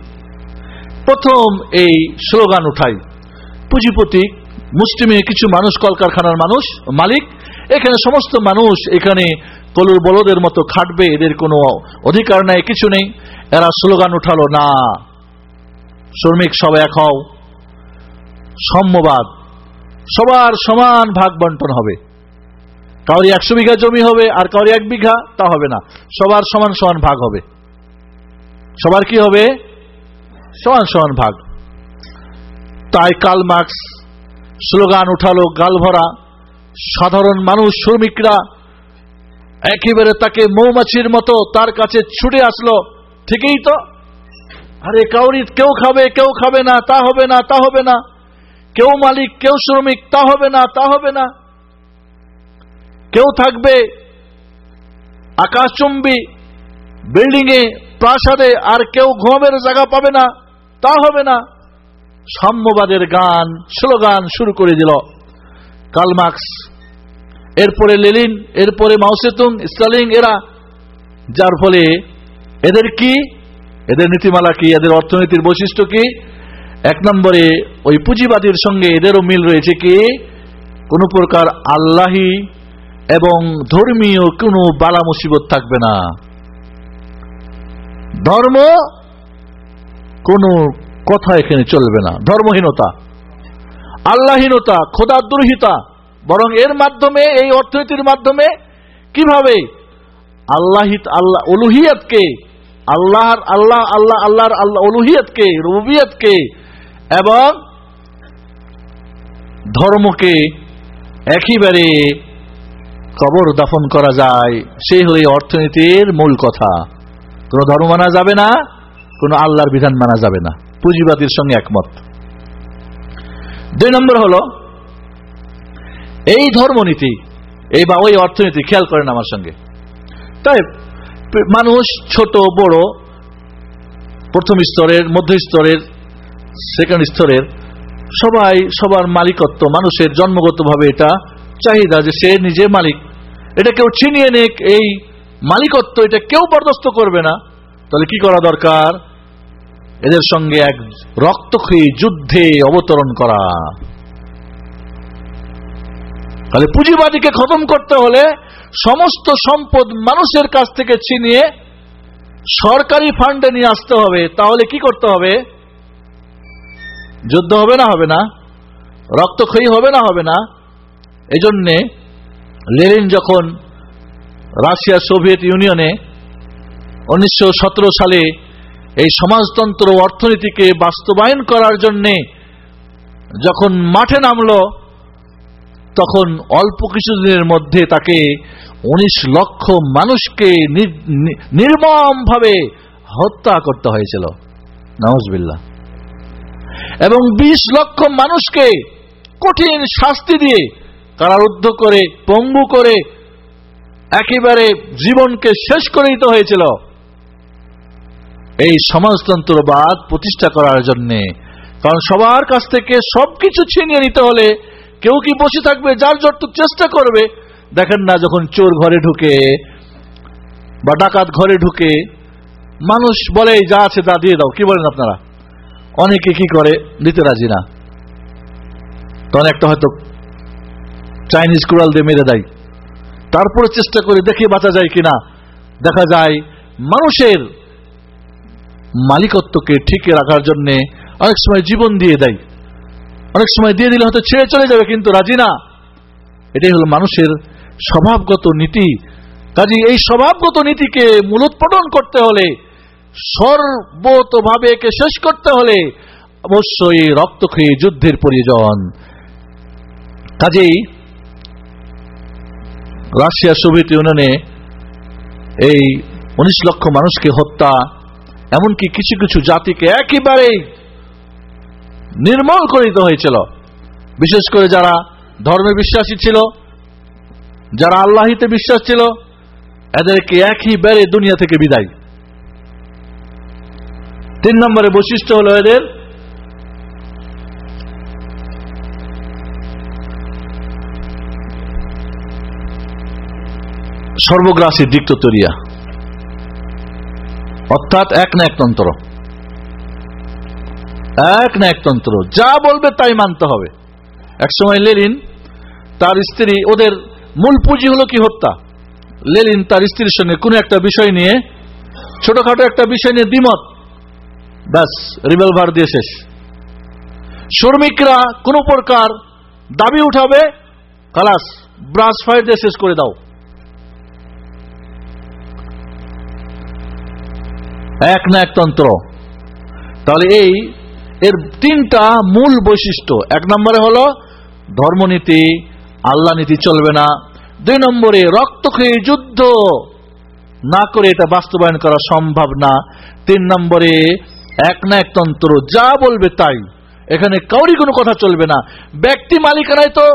প্রথম এই স্লোগান উঠাই, পুঁজিপতি মুসলিমে কিছু মানুষ কলকারখানার মানুষ, মালিক। এখানে সমস্ত মানুষ এখানে কলুর বলদের মতো খাটবে, এদের কোনো অধিকার নাই, কিছু নেই। এরা স্লোগান উঠালো, না, শ্রমিক সব এক হও সম্যবাদ সবার সমান ভাগ বন্টন হবে। কাউরি একশো বিঘা জমি হবে, আর কাউরি এক বিঘা তা হবে না। সবার সমান সমান ভাগ হবে। সবার কি হবে? সমান সমান ভাগ। তাই কাল মার্কস স্লোগান উঠালো, গাল ভরা, সাধারণ মানুষ, শ্রমিকরা একেবারে তাকে মৌমাছির মতো তার কাছে ছুটে আসলো। ঠিকই তো? আরে, কাউরি কেউ খাবে কেউ খাবে না, তা হবে না, তা হবে না। কেউ মালিক, কেউ শ্রমিক, তা হবে না, তা হবে না। কেউ থাকবে আকাশচুম্বী বিল্ডিং এ প্রাসাদে আর কেউ ঘুমের জায়গা পাবে না, তা হবে না। সাম্যবাদের গান, স্লোগান শুরু করে দিল। কালমার্কস এরপরে লেলিন, এরপরে মাউসেতুং স্টালিং এরা। যার ফলে এদের কি? এদের নীতিমালা কি? এদের অর্থনীতির বৈশিষ্ট্য কি? এক নম্বরে, ওই পুঁজিবাদীর সঙ্গে এদেরও মিল রয়েছে কি? কোন প্রকার আল্লাহি এবং ধর্মীয় কোনো বালা মুসিবত থাকবে না। ধর্ম কোনো কথা এখানে চলবে না। ধর্মহীনতা। আল্লাহীনতা খোদাদ্রোহিতা বরং এর মাধ্যমে, এই অর্থনীতির মাধ্যমে কীভাবে আল্লাহ আল্লাহ অলুহিয়াতকে আল্লাহর আল্লাহ আল্লাহ আল্লাহর আল্লাহ অলুহিয়াতকে রুবিয়াতকে এবং ধর্মকে একেবারে কবর দাফন করা যায়, সেই হলে অর্থনীতির মূল কথা। কোন ধর্ম মানা যাবে না, কোন আল্লাহর বিধান মানা যাবে না। পুঁজিবাদীর সঙ্গে একমত। দুই নম্বর হল এই ধর্মনীতি, এই বা ওই অর্থনীতি খেয়াল করেন আমার সঙ্গে। তাই মানুষ ছোট, বড়, প্রথম স্তরের, মধ্য স্তরের সেকেন্ড স্তরের, সবাই, সবার মালিকত্ব, মানুষের জন্মগতভাবে এটা চাহিদা যে সে নিজে মালিক। এটা কেউ ছিনিয়ে নেক, এই মালিকত্ব এটা কেউ বরদস্ত করবে না। তাহলে কি করা দরকার? এদের সঙ্গে এক রক্তক্ষয়ী যুদ্ধে অবতরণ করা। তাহলে পুঁজিবাদীকে খতম করতে হলে সমস্ত সম্পদ মানুষের কাছ থেকে ছিনিয়ে সরকারি ফান্ডে নিয়ে আসতে হবে। তাহলে কি করতে হবে? যুদ্ধ হবে না হবে না? রক্তক্ষয়ী হবে না হবে না? এজন্যে লেনিন যখন রাশিয়া সোভিয়েত ইউনিয়নে উনিশশো সতেরো সালে এই সমাজতন্ত্র অর্থনীতিকে বাস্তবায়ন করার জন্যে যখন মাঠে নামলো তখন অল্প কিছুদিনের মধ্যে তাকে উনিশ লক্ষ মানুষকে নির্মমভাবে হত্যা করতে হয়েছিল। নওয়াজবিল্লা এবং ২০ লক্ষ মানুষকে কঠিন শাস্তি দিয়ে কারারুদ্ধ করে, পঙ্গু করে একেবারে জীবনকে শেষ করে দিতে হয়েছিল। এই সমাজতন্ত্রবাদ প্রতিষ্ঠা করার জন্যে। কারণ সবার কাছ থেকে সবকিছু ছিনিয়ে নিতে হলে কেউ কি বসে থাকবে? যার যতটুক চেষ্টা করবে। দেখেন না যখন চোর ঘরে ঢুকে বা ডাকাত ঘরে ঢুকে, মানুষ বলে, যা আছে তা দিয়ে দাও। কি বলেন আপনারা? অনেকে কি করে? দিতে রাজি না। তখন একটা হয়তো চাইনিজ কুড়াল দিয়ে মেরে দেয়। তারপরে চেষ্টা করে দেখে বাঁচা যায় কিনা। দেখা যায়, মানুষের মালিকত্বকে ঠিক রাখার জন্য অনেক সময় জীবন দিয়ে দেয়। অনেক সময় দিয়ে দিলে হয়তো ছেড়ে চলে যাবে, কিন্তু রাজি না। এটাই হলো মানুষের স্বভাবগত নীতি। কাজে এই স্বভাবগত নীতিকে মূলোৎপাদন করতে হলে, সর্বতভাবে একে শেষ করতে হলে অবশ্যই রক্তক্ষয়ী যুদ্ধের প্রয়োজন। কাজেই রাশিয়া সোভিয়েত ইউনিয়নে এই উনিশ লক্ষ মানুষকে হত্যা, এমনকি কিছু কিছু জাতিকে একেবারেই নির্মল করে দিতে হয়েছিল। বিশেষ করে যারা ধর্মে বিশ্বাসী ছিল, যারা আল্লাহিতে বিশ্বাস ছিল, এদেরকে একই বেড়ে দুনিয়া থেকে বিদায়। তিন নম্বরে বৈশিষ্ট্য হলো এদের সর্বগ্রাসী ডিক্টোরিয়া অর্থাৎ এক না একতন্ত্র এক না একতন্ত্র যা বলবে তাই মানতে হবে। একসময় লেলিন, তার স্ত্রী, ওদের মূল পুঁজি হলো কি হত্যা? লেলিন তার স্ত্রীর সঙ্গে কোনো একটা বিষয় নিয়ে, ছোটখাটো একটা বিষয় নিয়ে দ্বিমত। ব্যাস রিভলভার দিয়ে শেষ। শ্রমিকরা কোন প্রকার দাবি উঠাবে কালাস ব্রাশ ফায়ার দিয়ে শেষ করে দাও। এক না একতন্ত্র তাহলে এই এর তিনটা মূল বৈশিষ্ট্য। এক নম্বরে হলো, ধর্মনীতি আল্লাহ নীতি চলবে না। দুই নম্বরে, রক্তক্ষয়ী যুদ্ধ না করে এটা বাস্তবায়ন করা সম্ভব না। তিন নম্বরে, এক না এক তন্ত্র যা বলবে তাই। এখানে কাউরি কোনো কথা চলবে না। ব্যক্তি মালিকানায় তো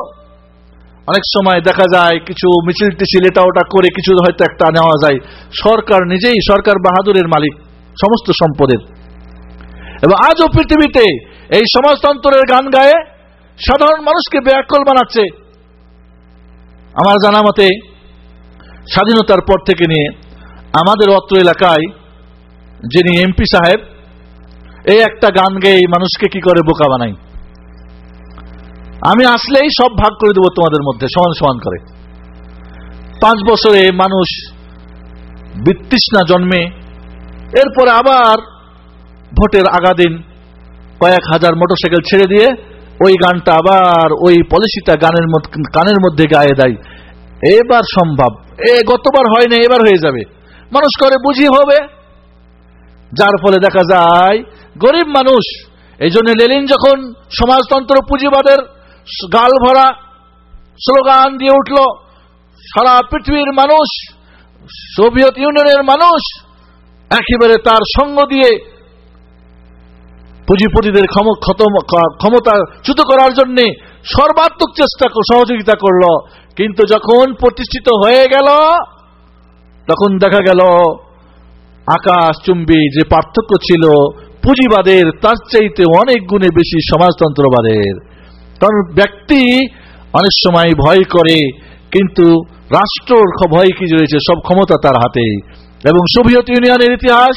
অনেক সময় দেখা যায় কিছু মিছিল টিছিল এটা ওটা করে কিছু হয়তো একটা নেওয়া যায়। সরকার নিজেই সরকার বাহাদুরের মালিক, সমস্ত সম্পদের। এবং আজও পৃথিবীতে এই সমাজতন্ত্রের গান গায়ে সাধারণ মানুষকে ব্যাকল বানাচ্ছে। আমার জানা মতে, স্বাধীনতার পর থেকে নিয়ে আমাদের অত্র এলাকায় যিনি এমপি সাহেব, এই একটা গান গেয়ে মানুষকে কি করে বোকা বানাই? আমি আসলেই সব ভাগ করে দেবো তোমাদের মধ্যে, সমান সমান করে। পাঁচ বছরে মানুষ বিতৃষ্ণা জন্মে, এরপরে আবার ভোটের আগা দিন কয়েক হাজার মোটরসাইকেল ছেড়ে দিয়ে ওই গানটা আবার ওই পলিসিটা গানের কানের মধ্যে গায়ে দেয়। এবার সম্ভব। এ গতবার হয় না, এবার হয়ে যাবে। মানুষ করে বুঝি হবে। যার ফলে দেখা যায়, গরিব মানুষ এই জন্য লেলিন যখন সমাজতন্ত্র পুঁজিবাদের গাল ভরা স্লোগান দিয়ে উঠল, সারা পৃথিবীর মানুষ, সোভিয়েত ইউনিয়নের মানুষ, একেবারে তার সঙ্গ দিয়ে পুঁজিপতিদের ক্ষমতা চ্যুত করার জন্য সর্বাত্মক চেষ্টা সহযোগিতা করল। কিন্তু যখন প্রতিষ্ঠিত হয়ে গেল, তখন দেখা গেল, আকাশ চুম্বি যে পার্থক্য ছিল, পুঁজিবাদের তার চাইতে অনেক গুণে বেশি সমাজতন্ত্রবাদের। কারণ ব্যক্তি অনেক সময় ভয় করে, কিন্তু রাষ্ট্রর ভয় কি রয়েছে, সব ক্ষমতা তার হাতে এবং সোভিয়েত ইউনিয়নের ইতিহাস,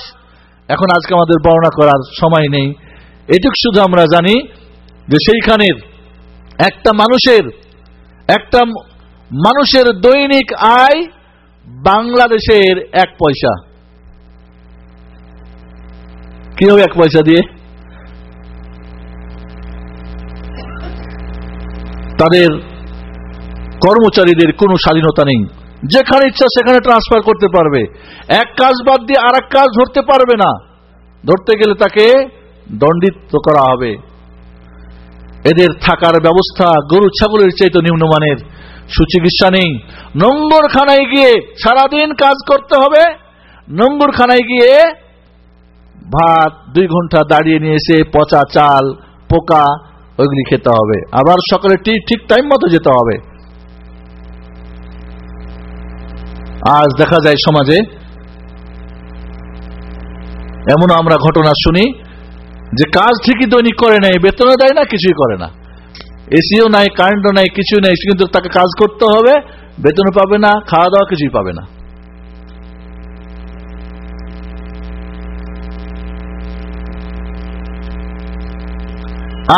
এখন আজকে আমাদের বর্ণনা করার সময় নেই। এটুক শুধু আমরা জানি যে সেইখানের একটা মানুষের একটা মানুষের দৈনিক আয় বাংলাদেশের এক পয়সা। কি হবে এক পয়সা দিয়ে? তাদের কর্মচারীদের কোনো স্বাধীনতা নেই। যেখানে ইচ্ছা সেখানে ট্রান্সফার করতে পারবে। এক কাজ বাদ দিয়ে আর কাজ ধরতে পারবে না। ধরতে গেলে তাকে দণ্ডিত করা হবে। এদের থাকার ব্যবস্থা গরু ছাগলের চাইতে নিম্নমানের। সুচিকিৎসা নেই। খানায় গিয়ে সারাদিন কাজ করতে হবে। খানায় গিয়ে ভাত দুই ঘণ্টা দাঁড়িয়ে নিয়ে এসে পচা চাল, পোকা ওইগুলি খেতে হবে। আবার সকালে ঠিক টাইম মতো যেতে হবে। আজ দেখা যায় সমাজে এমন আমরা ঘটনা শুনি যে কাজ ঠিকই দৈনিক করে নাই, বেতনও দেয় না, কিছুই করে না। এসিও নাই কারেন্টও নাই, কিছুই নাই, কিন্তু তাকে কাজ করতে হবে, বেতনও পাবে না খাওয়া দাওয়া কিছুই পাবে না।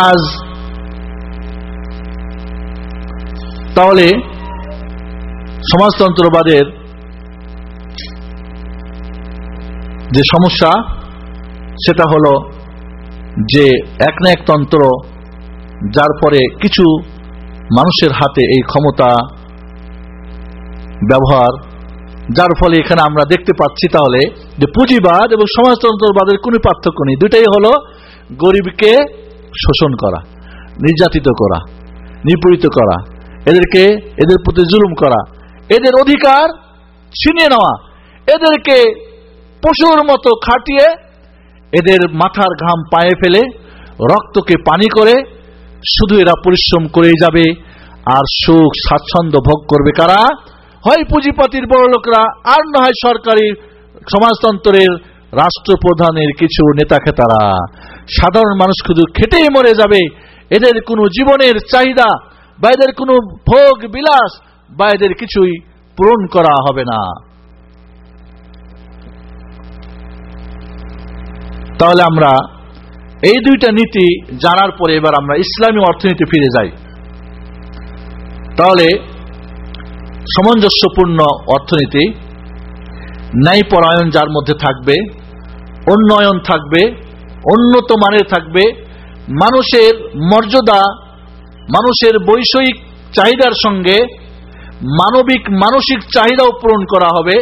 আজ তাহলে সমাজতন্ত্রবাদের যে সমস্যা, সেটা হলো যে এক না এক তন্ত্র, যার পরে কিছু মানুষের হাতে এই ক্ষমতা ব্যবহার, যার ফলে এখানে আমরা দেখতে পাচ্ছি তাহলে যে পুঁজিবাদ এবং সমাজতন্ত্রবাদের কোনো পার্থক্য নেই। দুটাই হলো গরিবকে শোষণ করা, নির্যাতিত করা, নিপীড়িত করা, এদেরকে, এদের প্রতি জুলুম করা, এদের অধিকার ছিনিয়ে নেওয়া, এদেরকে পশুর মতো খাটিয়ে এদের মাথার ঘাম পায়ে ফেলে, রক্তকে পানি করে, শুধু এরা পরিশ্রম করে যাবে, আর সুখ স্বাচ্ছন্দ্য ভোগ করবে কারা? হয় পুঁজিপাতির বড় লোকরা আর না হয় সরকারি সমাজতন্ত্রের রাষ্ট্রপ্রধানের কিছু নেতা খেতারা সাধারণ মানুষ শুধু খেটেই মরে যাবে, এদের কোনো জীবনের চাহিদা বা এদের কোনো ভোগ বিলাস বা এদের কিছুই পূরণ করা হবে না। তাহলে আমরা এই দুইটা নীতি জানার পরে এবার আমরা ইসলামী অর্থনীতি ফিরে যাই। তাহলে সামঞ্জস্যপূর্ণ অর্থনীতি ন্যায় পরায়ণ যার মধ্যে থাকবে, উন্নয়ন থাকবে, উন্নত মানের থাকবে, মানুষের মর্যাদা, মানুষের বৈষয়িক চাহিদার সঙ্গে মানবিক মানসিক চাহিদাও পূরণ করা হবে,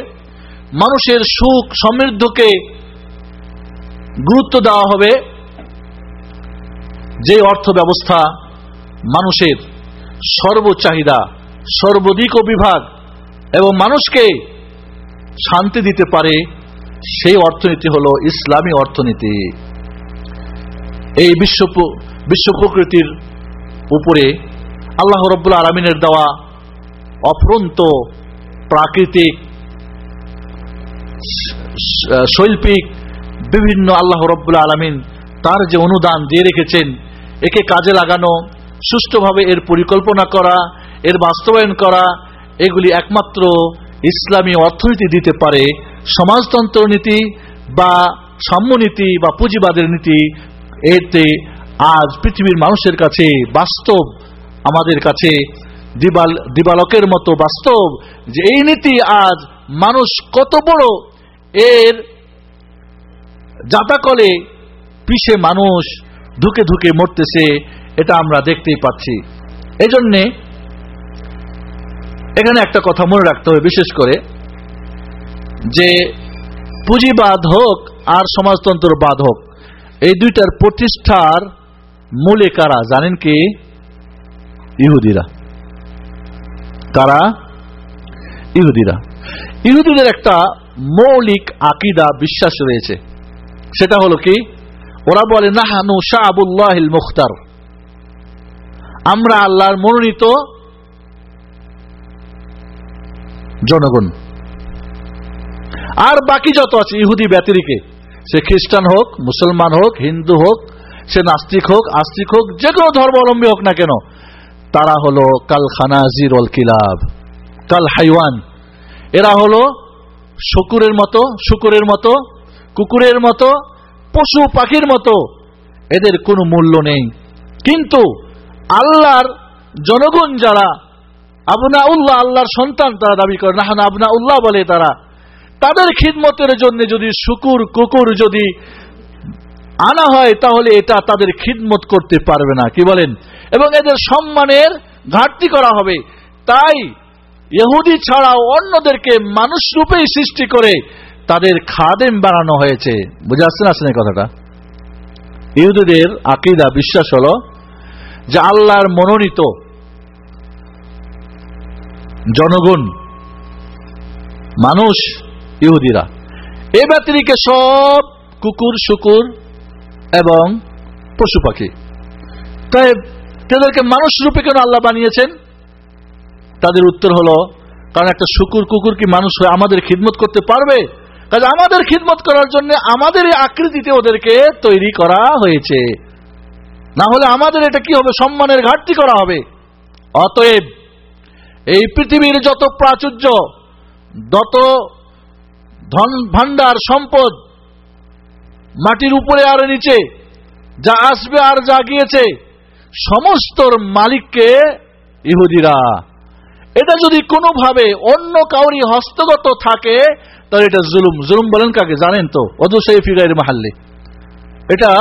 মানুষের সুখ সমৃদ্ধকে গুরুত্ব দেওয়া হবে যে অর্থ ব্যবস্থা মানুষের সর্বচাহিদা, সর্বদিক বিভাগ এবং মানুষকে শান্তি দিতে পারে, সেই অর্থনীতি হল ইসলামী অর্থনীতি। এই বিশ্ব বিশ্ব প্রকৃতির উপরে আল্লাহ রব্বুল আলমিনের দেওয়া অফরন্ত প্রাকৃতিক শৈল্পিক বিভিন্ন আল্লাহ রব্বুল আলমিন তার যে অনুদান দিয়ে রেখেছেন, একে কাজে লাগানো, সুষ্ঠুভাবে এর পরিকল্পনা করা, এর বাস্তবায়ন করা, এগুলি একমাত্র ইসলামী অর্থনীতি দিতে পারে। সমাজতন্ত্র নীতি বা সাম্যনীতি বা পুঁজিবাদের নীতি, এতে আজ পৃথিবীর মানুষের কাছে বাস্তব, আমাদের কাছে দিবাল, দিবালকের মতো বাস্তব যে এই নীতি আজ মানুষ কত বড়, এর জাতাকলে পিছে মানুষ ধুকে ধুকে মরতেছে, এটা আমরা দেখতেই পাচ্ছি। এজন্যে এখানে একটা কথা মনে রাখতে হবে বিশেষ করে যে পুঁজিবাদ হোক আর সমাজতন্ত্র বাদ হোক, এই দুইটার প্রতিষ্ঠার মূলে কারা? জানেন কি? ইহুদিরা। কারা? ইহুদিরা। ইহুদিদের একটা মৌলিক আকিদা, বিশ্বাস রয়েছে। সেটা হলো কি? ওরা বলে, নাহানু শাহাবুল্লাহ মুখতার। আমরা আল্লাহর মনোনীত জনগণ। আর বাকি যত আছে, ইহুদি ব্যতিরিকে, সে খ্রিস্টান হোক, মুসলমান হোক, হিন্দু হোক, সে নাস্তিক হোক, আস্তিক হোক, যে কোনো ধর্মাবলম্বী হোক না কেন, তারা হলো কাল খানাজির অল কিলাব, কাল হাইওয়ান। এরা হলো শুকুরের মতো শুকুরের মতো কুকুরের মতো, পশু পাখির মতো, এদের কোনো মূল্য নেই। কিন্তু আল্লাহর জনগণ যারা আবনা উল্লাহ আল্লাহর সন্তান তারা দাবি করে না আবনা উল্লাহ বলে তারা, তাদের খিদমতের জন্য যদি শুকুর কুকুর যদি আনা হয়, তাহলে এটা তাদের খিদমত করতে পারবে না। কি বলেন? এবং এদের সম্মানের ঘাটতি করা হবে। তাই ইহুদি ছাড়াও অন্যদেরকে মানুষ রূপেই সৃষ্টি করে তাদের খাদেম বানানো হয়েছে। বুঝে আসছেন আসছেন এই কথাটা? ইহুদিদের আকিদা, বিশ্বাস হলো যে আল্লাহর মনোনীত জনগণ, মানুষ ইহুদিরা। এ ব্যতিরিকে সব কুকুর, শুকুর এবং পশু পাখি। তাই তাদেরকে মানুষ রূপে কেন আল্লাহ বানিয়েছেন? তাদের উত্তর হলো, কারণ একটা শুকুর কুকুর কি মানুষ হয়ে আমাদের খিদমত করতে পারবে? কাজে আমাদের খিদমত করার জন্য আমাদের এই আকৃতিতে ওদেরকে তৈরি করা হয়েছে। না হলে আমাদের এটা কি হবে? সম্মানের ঘাটতি করা হবে। অতএব এই পৃথিবীর যত প্রাচুর্য, যত ধন ভান্ডার সম্পদ মাটির উপরে আর নিচে যা আসবে আর যা গিয়েছে, সমস্তর মালিককে ইহুদিরা। এটা যদি কোনোভাবে অন্য কাউরি হস্তগত থাকে তাহলে এটা জুলুম। জুলুম বলেন কাকে? জানেন তো। অদুসাই ফিগাইর মাহাল্লে। এটা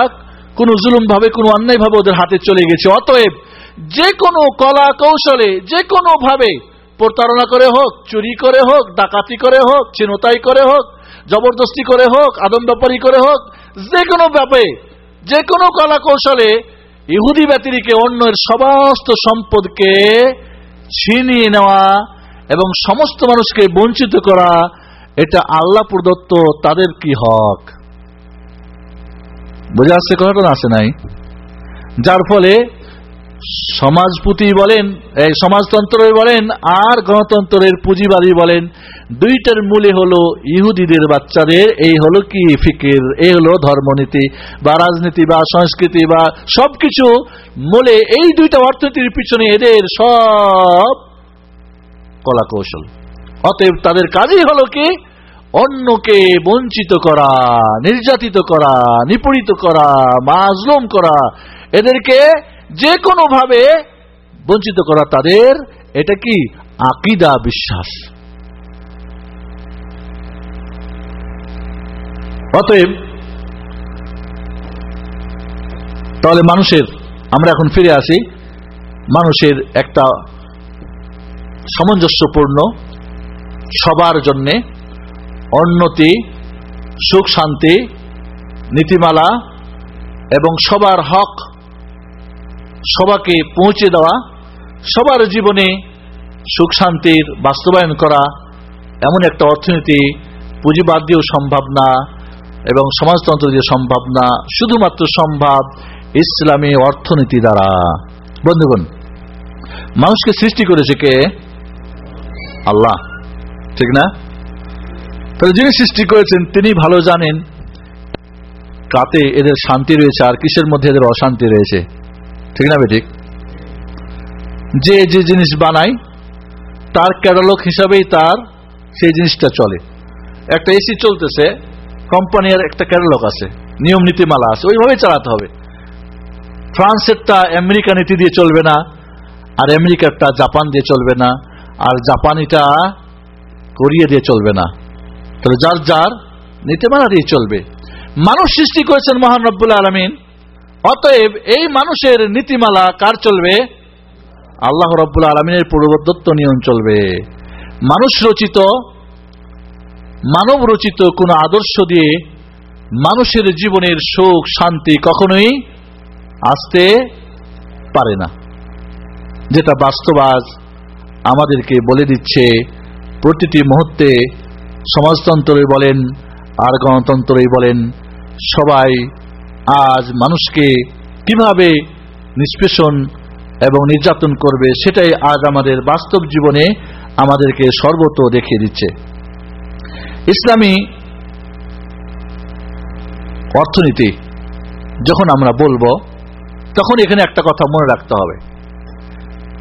কোন জুলুম ভাবে কোন অন্যায় ভাবে ওদের হাতে চলে গেছে। অতএব যে কোনো কলা কৌশলে যে কোনো ভাবে প্রতারণা করে হোক, চুরি করে হোক, ডাকাতি করে হোক, চিনতাই করে হোক, জবরদস্তি করে হোক আদম ব্যাপারী করে হোক যে কোনো ব্যাপে যে কোনো কলা কৌশলে ইহুদি ব্যতিরিকে অন্যের সমস্ত সম্পদকে ছিনিয়ে নেওয়া এবং সমস্ত মানুষকে বঞ্চিত করা এটা আল্লাহ প্রদত্ত, তাদের কি হক? বোঝা আসছে কথাটা না আসে নাই? যার ফলে সমাজপুতি বলেন, এই সমাজতন্ত্র বলেন, আর গণতন্ত্রের পুঁজিবাদী বলেন, দুইটার মূলে হলো ইহুদিদের বাচ্চাদের, এই হলো কি ফিকির, এই হলো ধর্মনীতি বা রাজনীতি বা সংস্কৃতি বা সবকিছু মূলে এই দুইটা অর্থনীতির পিছনে এদের সব কলা কৌশল অতএব তাদের কাজই হলো কি? অন্যকে বঞ্চিত করা, নির্যাতিত করা, নিপীড়িত করা, মাজলুম করা। এদেরকে যে কোনো ভাবে বঞ্চিত করা তাদের, এটা কি? আকিদা বিশ্বাস। অতএব তাহলে মানুষের, আমরা এখন ফিরে আসি। মানুষের একটা সামঞ্জস্যপূর্ণ সবার জন্যে উন্নতি, সুখ, শান্তি, নীতিমালা এবং সবার হক সবাকে পৌঁছে দেওয়া, সবার জীবনে সুখ শান্তির বাস্তবায়ন করা এমন একটা অর্থনীতি পুঁজিবাদ দিয়েও সম্ভব না এবং সমাজতন্ত্র দিয়ে সম্ভব না, শুধুমাত্র সম্ভব ইসলামী অর্থনীতি দ্বারা। বন্ধুগণ, মানুষকে সৃষ্টি করেছে কে? আল্লাহ। ঠিক না? তাহলে যিনি সৃষ্টি করেছেন, তিনি ভালো জানেন কাতে এদের শান্তি রয়েছে, আর কিসের মধ্যে এদের অশান্তি রয়েছে? ঠিক না, বেঠিক? যে যে জিনিস বানায়, তার ক্যাটালগ হিসাবেই তার সেই জিনিসটা চলে। একটা এসি চলতেছে কোম্পানির একটা ক্যাটালগ আছে, নিয়ম নীতিমালা আছে, ওইভাবেই চালাতে হবে। ফ্রান্সেরটা আমেরিকা নীতি দিয়ে চলবে না, আর আমেরিকারটা জাপান দিয়ে চলবে না, আর জাপানিটা কোরিয়া দিয়ে চলবে না। তাহলে যার যার নীতিমালা দিয়ে চলবে। মানুষ সৃষ্টি করেছেন মহান রব্বুল আলমিন। অতএব এই মানুষের নীতিমালা কার চলবে? আল্লাহ রব্বুল আলমিনের পূর্বদত্ত নিয়ম চলবে। মানুষ রচিত, মানব রচিত কোন আদর্শ দিয়ে মানুষের জীবনের সুখ, শান্তি কখনোই আসতে পারে না। যেটা বাস্তবাজ আমাদেরকে বলে দিচ্ছে প্রতিটি মুহূর্তে সমাজতন্ত্রই বলেন, আর গণতন্ত্রই বলেন, সবাই আজ মানুষকে কীভাবে নিষ্পেষণ এবং নির্যাতন করবে সেটাই আজ আমাদের বাস্তব জীবনে আমাদেরকে সর্বত দেখিয়ে দিচ্ছে। ইসলামী অর্থনীতি, যখন আমরা বলব, তখন এখানে একটা কথা মনে রাখতে হবে।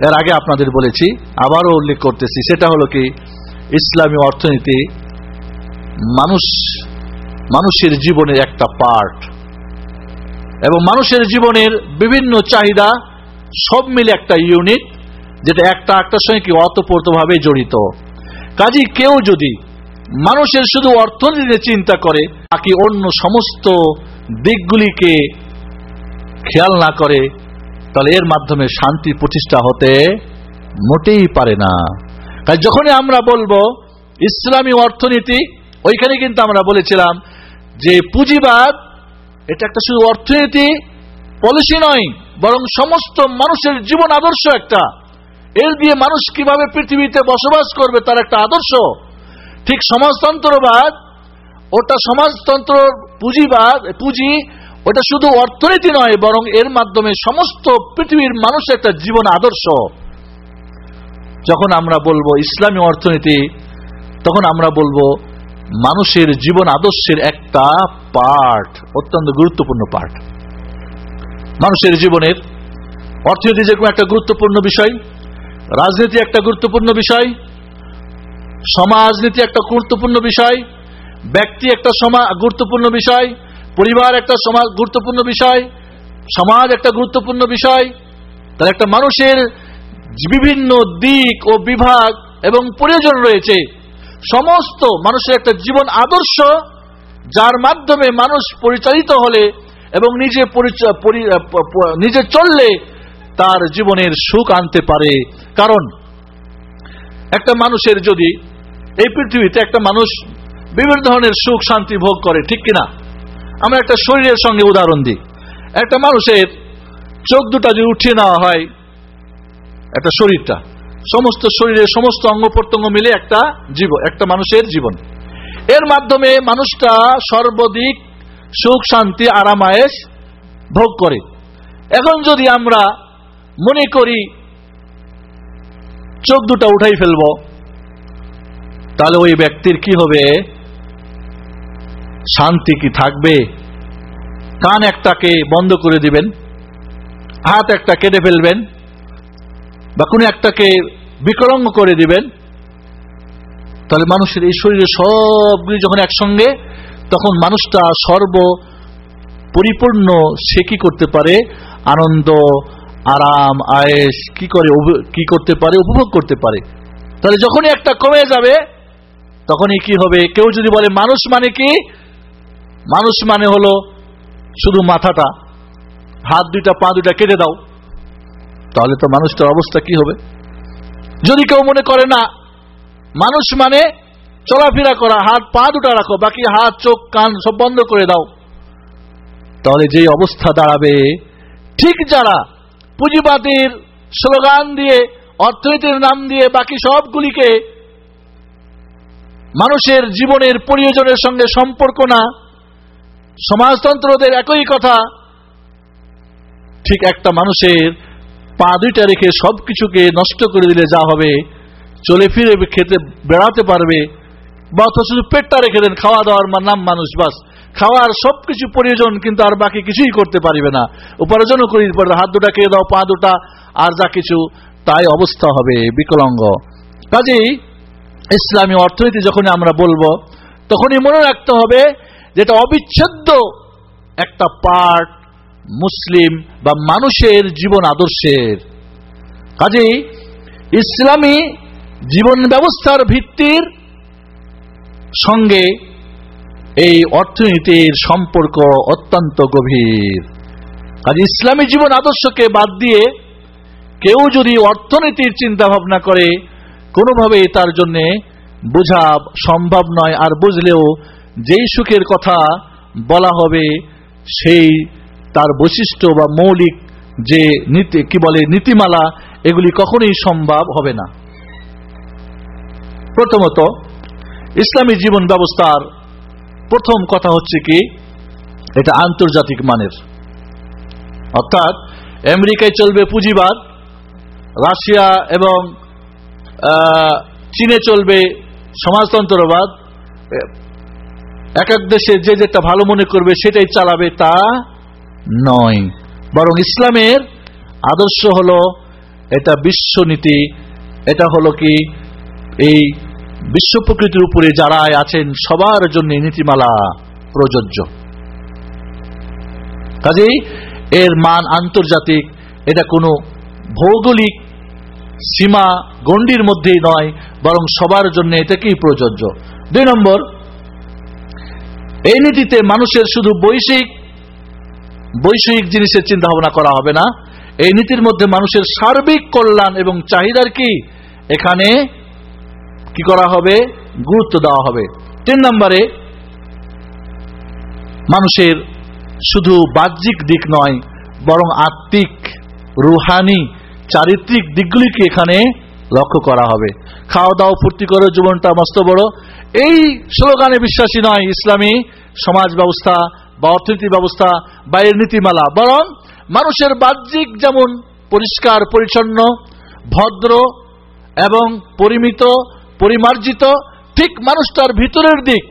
এর আগে আপনাদের বলেছি, আবারও উল্লেখ করতেছি, সেটা হলো কি ইসলামী অর্থনীতি মানুষ, মানুষের জীবনের একটা পার্ট এবং মানুষের জীবনের বিভিন্ন চাহিদা সব মিলে একটা ইউনিট যেটা একটা একটার সঙ্গে কি অতপ্রতভাবে জড়িত। কাজী কেউ যদি মানুষের শুধু অর্থনীতিতে চিন্তা করে, বাকি অন্য সমস্ত দিকগুলিকে খেয়াল না করে, তাহলে এর মাধ্যমে শান্তি প্রতিষ্ঠা হতে মোটেই পারে না। কাজ যখনই আমরা বলব ইসলামী অর্থনীতি ওইখানে কিন্তু আমরা বলেছিলাম যে পুঁজিবাদ এটা একটা শুধু অর্থনীতি পলিসি নয়, বরং সমস্ত মানুষের জীবন আদর্শ একটা। এর দিয়ে মানুষ কীভাবে পৃথিবীতে বসবাস করবে তার একটা আদর্শ। ঠিক সমাজতন্ত্রবাদ, ওটা সমাজতন্ত্র পুঁজিবাদ, পুঁজি, ওটা শুধু অর্থনীতি নয়, বরং এর মাধ্যমে সমস্ত পৃথিবীর মানুষের একটা জীবন আদর্শ। যখন আমরা বলব ইসলামী অর্থনীতি, তখন আমরা বলব মানুষের জীবন আদর্শের একটা পার্ট অত্যন্ত গুরুত্বপূর্ণ পার্ট মানুষের জীবনের অর্থনীতি যেরকম একটা গুরুত্বপূর্ণ বিষয়, রাজনীতি একটা গুরুত্বপূর্ণ বিষয়, সমাজনীতি একটা গুরুত্বপূর্ণ বিষয়, ব্যক্তি একটা সমাজ গুরুত্বপূর্ণ বিষয়, পরিবার একটা সমাজ গুরুত্বপূর্ণ বিষয়, সমাজ একটা গুরুত্বপূর্ণ বিষয় তার একটা মানুষের বিভিন্ন দিক ও বিভাগ এবং প্রয়োজন রয়েছে। সমস্ত মানুষের একটা জীবন আদর্শ, যার মাধ্যমে মানুষ পরিচালিত হলে এবং নিজে নিজে চললে তার জীবনের সুখ আনতে পারে। কারণ একটা মানুষের যদি এই পৃথিবীতে একটা মানুষ বিভিন্ন ধরনের সুখ শান্তি ভোগ করে, ঠিক কিনা? আমরা একটা শরীরের সঙ্গে উদাহরণ দিই। একটা মানুষের চোখ দুটা যদি উঠিয়ে নেওয়া হয় একটা শরীরটা। সমস্ত শরীরের সমস্ত অঙ্গ প্রত্যঙ্গ মিলে একটা জীবন, একটা মানুষের জীবন। এর মাধ্যমে মানুষটা সর্বাধিক সুখ, শান্তি, আরামায়েশ ভোগ করে। এখন যদি আমরা মনে করি, চোখ দুটা উঠাই ফেলব, তাহলে ওই ব্যক্তির কি হবে? শান্তি কি থাকবে? কান একটাকে বন্ধ করে দিবেন, হাত একটা কেটে ফেলবেন বা কোনো একটাকে বিকলঙ্গ করে দিবেন, তাহলে মানুষের এই শরীরে সবগুলি যখন একসঙ্গে, তখন মানুষটা সর্ব পরিপূর্ণ সে কি করতে পারে? আনন্দ, আরাম আয়েস কি করে কি করতে পারে? উপভোগ করতে পারে। তাহলে যখনই একটা কমে যাবে, তখনই কি হবে? কেউ যদি বলে, মানুষ মানে কি? মানুষ মানে হলো শুধু মাথাটা। হাত দুইটা, পা দুইটা কেটে দাও। তাহলে তো মানুষটার অবস্থা কি হবে? যদি কেউ মনে করে না, মানুষ মানে চলাফেরা করা, হাত পা দুটা রাখো, বাকি হাত, চোখ, কান সব বন্ধ করে দাও। তাহলে যে অবস্থা দাঁড়াবে, ঠিক যারা পুঁজিবাদীর স্লোগান দিয়ে, অর্থনীতির নাম দিয়ে, বাকি সবগুলিকে মানুষের জীবনের প্রয়োজনের সঙ্গে সম্পর্ক না, সমাজতন্ত্রদের একই কথা, ঠিক একটা মানুষের পা দুইটা রেখে সবকিছুকে নষ্ট করে দিলে যা হবে, চলে ফিরে খেতে বেড়াতে পারবে, বা অথচ শুধু পেটটা রেখে দেন খাওয়া দাওয়ার নাম মানুষ, বাস। খাওয়ার সবকিছু প্রয়োজন, কিন্তু আর বাকি কিছুই করতে পারবে না। উপার্জনও করি হাত দুটা খেয়ে দাও, পা দুটা, আর যা কিছু, তাই অবস্থা হবে, বিকলাঙ্গ। কাজেই ইসলামী অর্থনীতি যখন আমরা বলব, তখনই মনে রাখতে হবে যেটা অবিচ্ছেদ্য একটা পার্ট মুসলিম বা মানুষের জীবন আদর্শের। কাজেই ইসলামী জীবন ব্যবস্থার ভিত্তির সঙ্গে এই অর্থনীতির সম্পর্ক অত্যন্ত গভীর। কাজে ইসলামী জীবন আদর্শকে বাদ দিয়ে কেউ যদি অর্থনীতির চিন্তা ভাবনা করে কোনোভাবে তার জন্য বোঝা সম্ভব নয়। আর বুঝলেও যেই সুখের কথা বলা হবে, সেই তার বৈশিষ্ট্য বা মৌলিক যে নীতি, কি বলে, নীতিমালা, এগুলি কখনোই সম্ভব হবে না। প্রথমত, ইসলামী জীবন ব্যবস্থার প্রথম কথা হচ্ছে কি? এটা আন্তর্জাতিক মানের। অর্থাৎ, আমেরিকায় চলবে পুঁজিবাদ, রাশিয়া এবং চীনে চলবে সমাজতন্ত্রবাদ এক এক দেশে যে যেটা ভালো মনে করবে সেটাই চালাবে তা নয়। বরং ইসলামের আদর্শ হলো এটা বিশ্বনীতি, এটা হলো কি এই বিশ্ব প্রকৃতির উপরে যারা আছেন সবার জন্য নীতিমালা প্রযোজ্য। কাজেই এর মান আন্তর্জাতিক, এটা কোনো ভৌগোলিক সীমা গণ্ডির মধ্যেই নয়, বরং সবার জন্য এটাকেই প্রযোজ্য। দুই নম্বর, এই নীতিতে মানুষের শুধু বৈশ্বিক বৈষয়িক জিনিসের চিন্তা ভাবনা করা হবে না। এই নীতির মধ্যে মানুষের সার্বিক কল্যাণ এবং চাহিদার কি? এখানে কি করা হবে? গুরুত্ব দেওয়া হবে। তিন নম্বরে, মানুষের শুধু বাহ্যিক দিক নয়, বরং আত্মিক, রুহানি, চারিত্রিক দিকগুলিকে এখানে লক্ষ্য করা হবে। খাওয়া দাওয়া ফুর্তি করে, জীবনটা মস্ত বড়। এই স্লোগানে বিশ্বাসী নয় ইসলামী সমাজ ব্যবস্থা। বা অর্থনীতি ব্যবস্থা বা এর নীতিমালা, বরং মানুষের বাহ্যিক যেমন পরিষ্কার, পরিচ্ছন্ন, ভদ্র এবং পরিমিত, পরিমার্জিত, ঠিক মানুষটার ভিতরের দিক,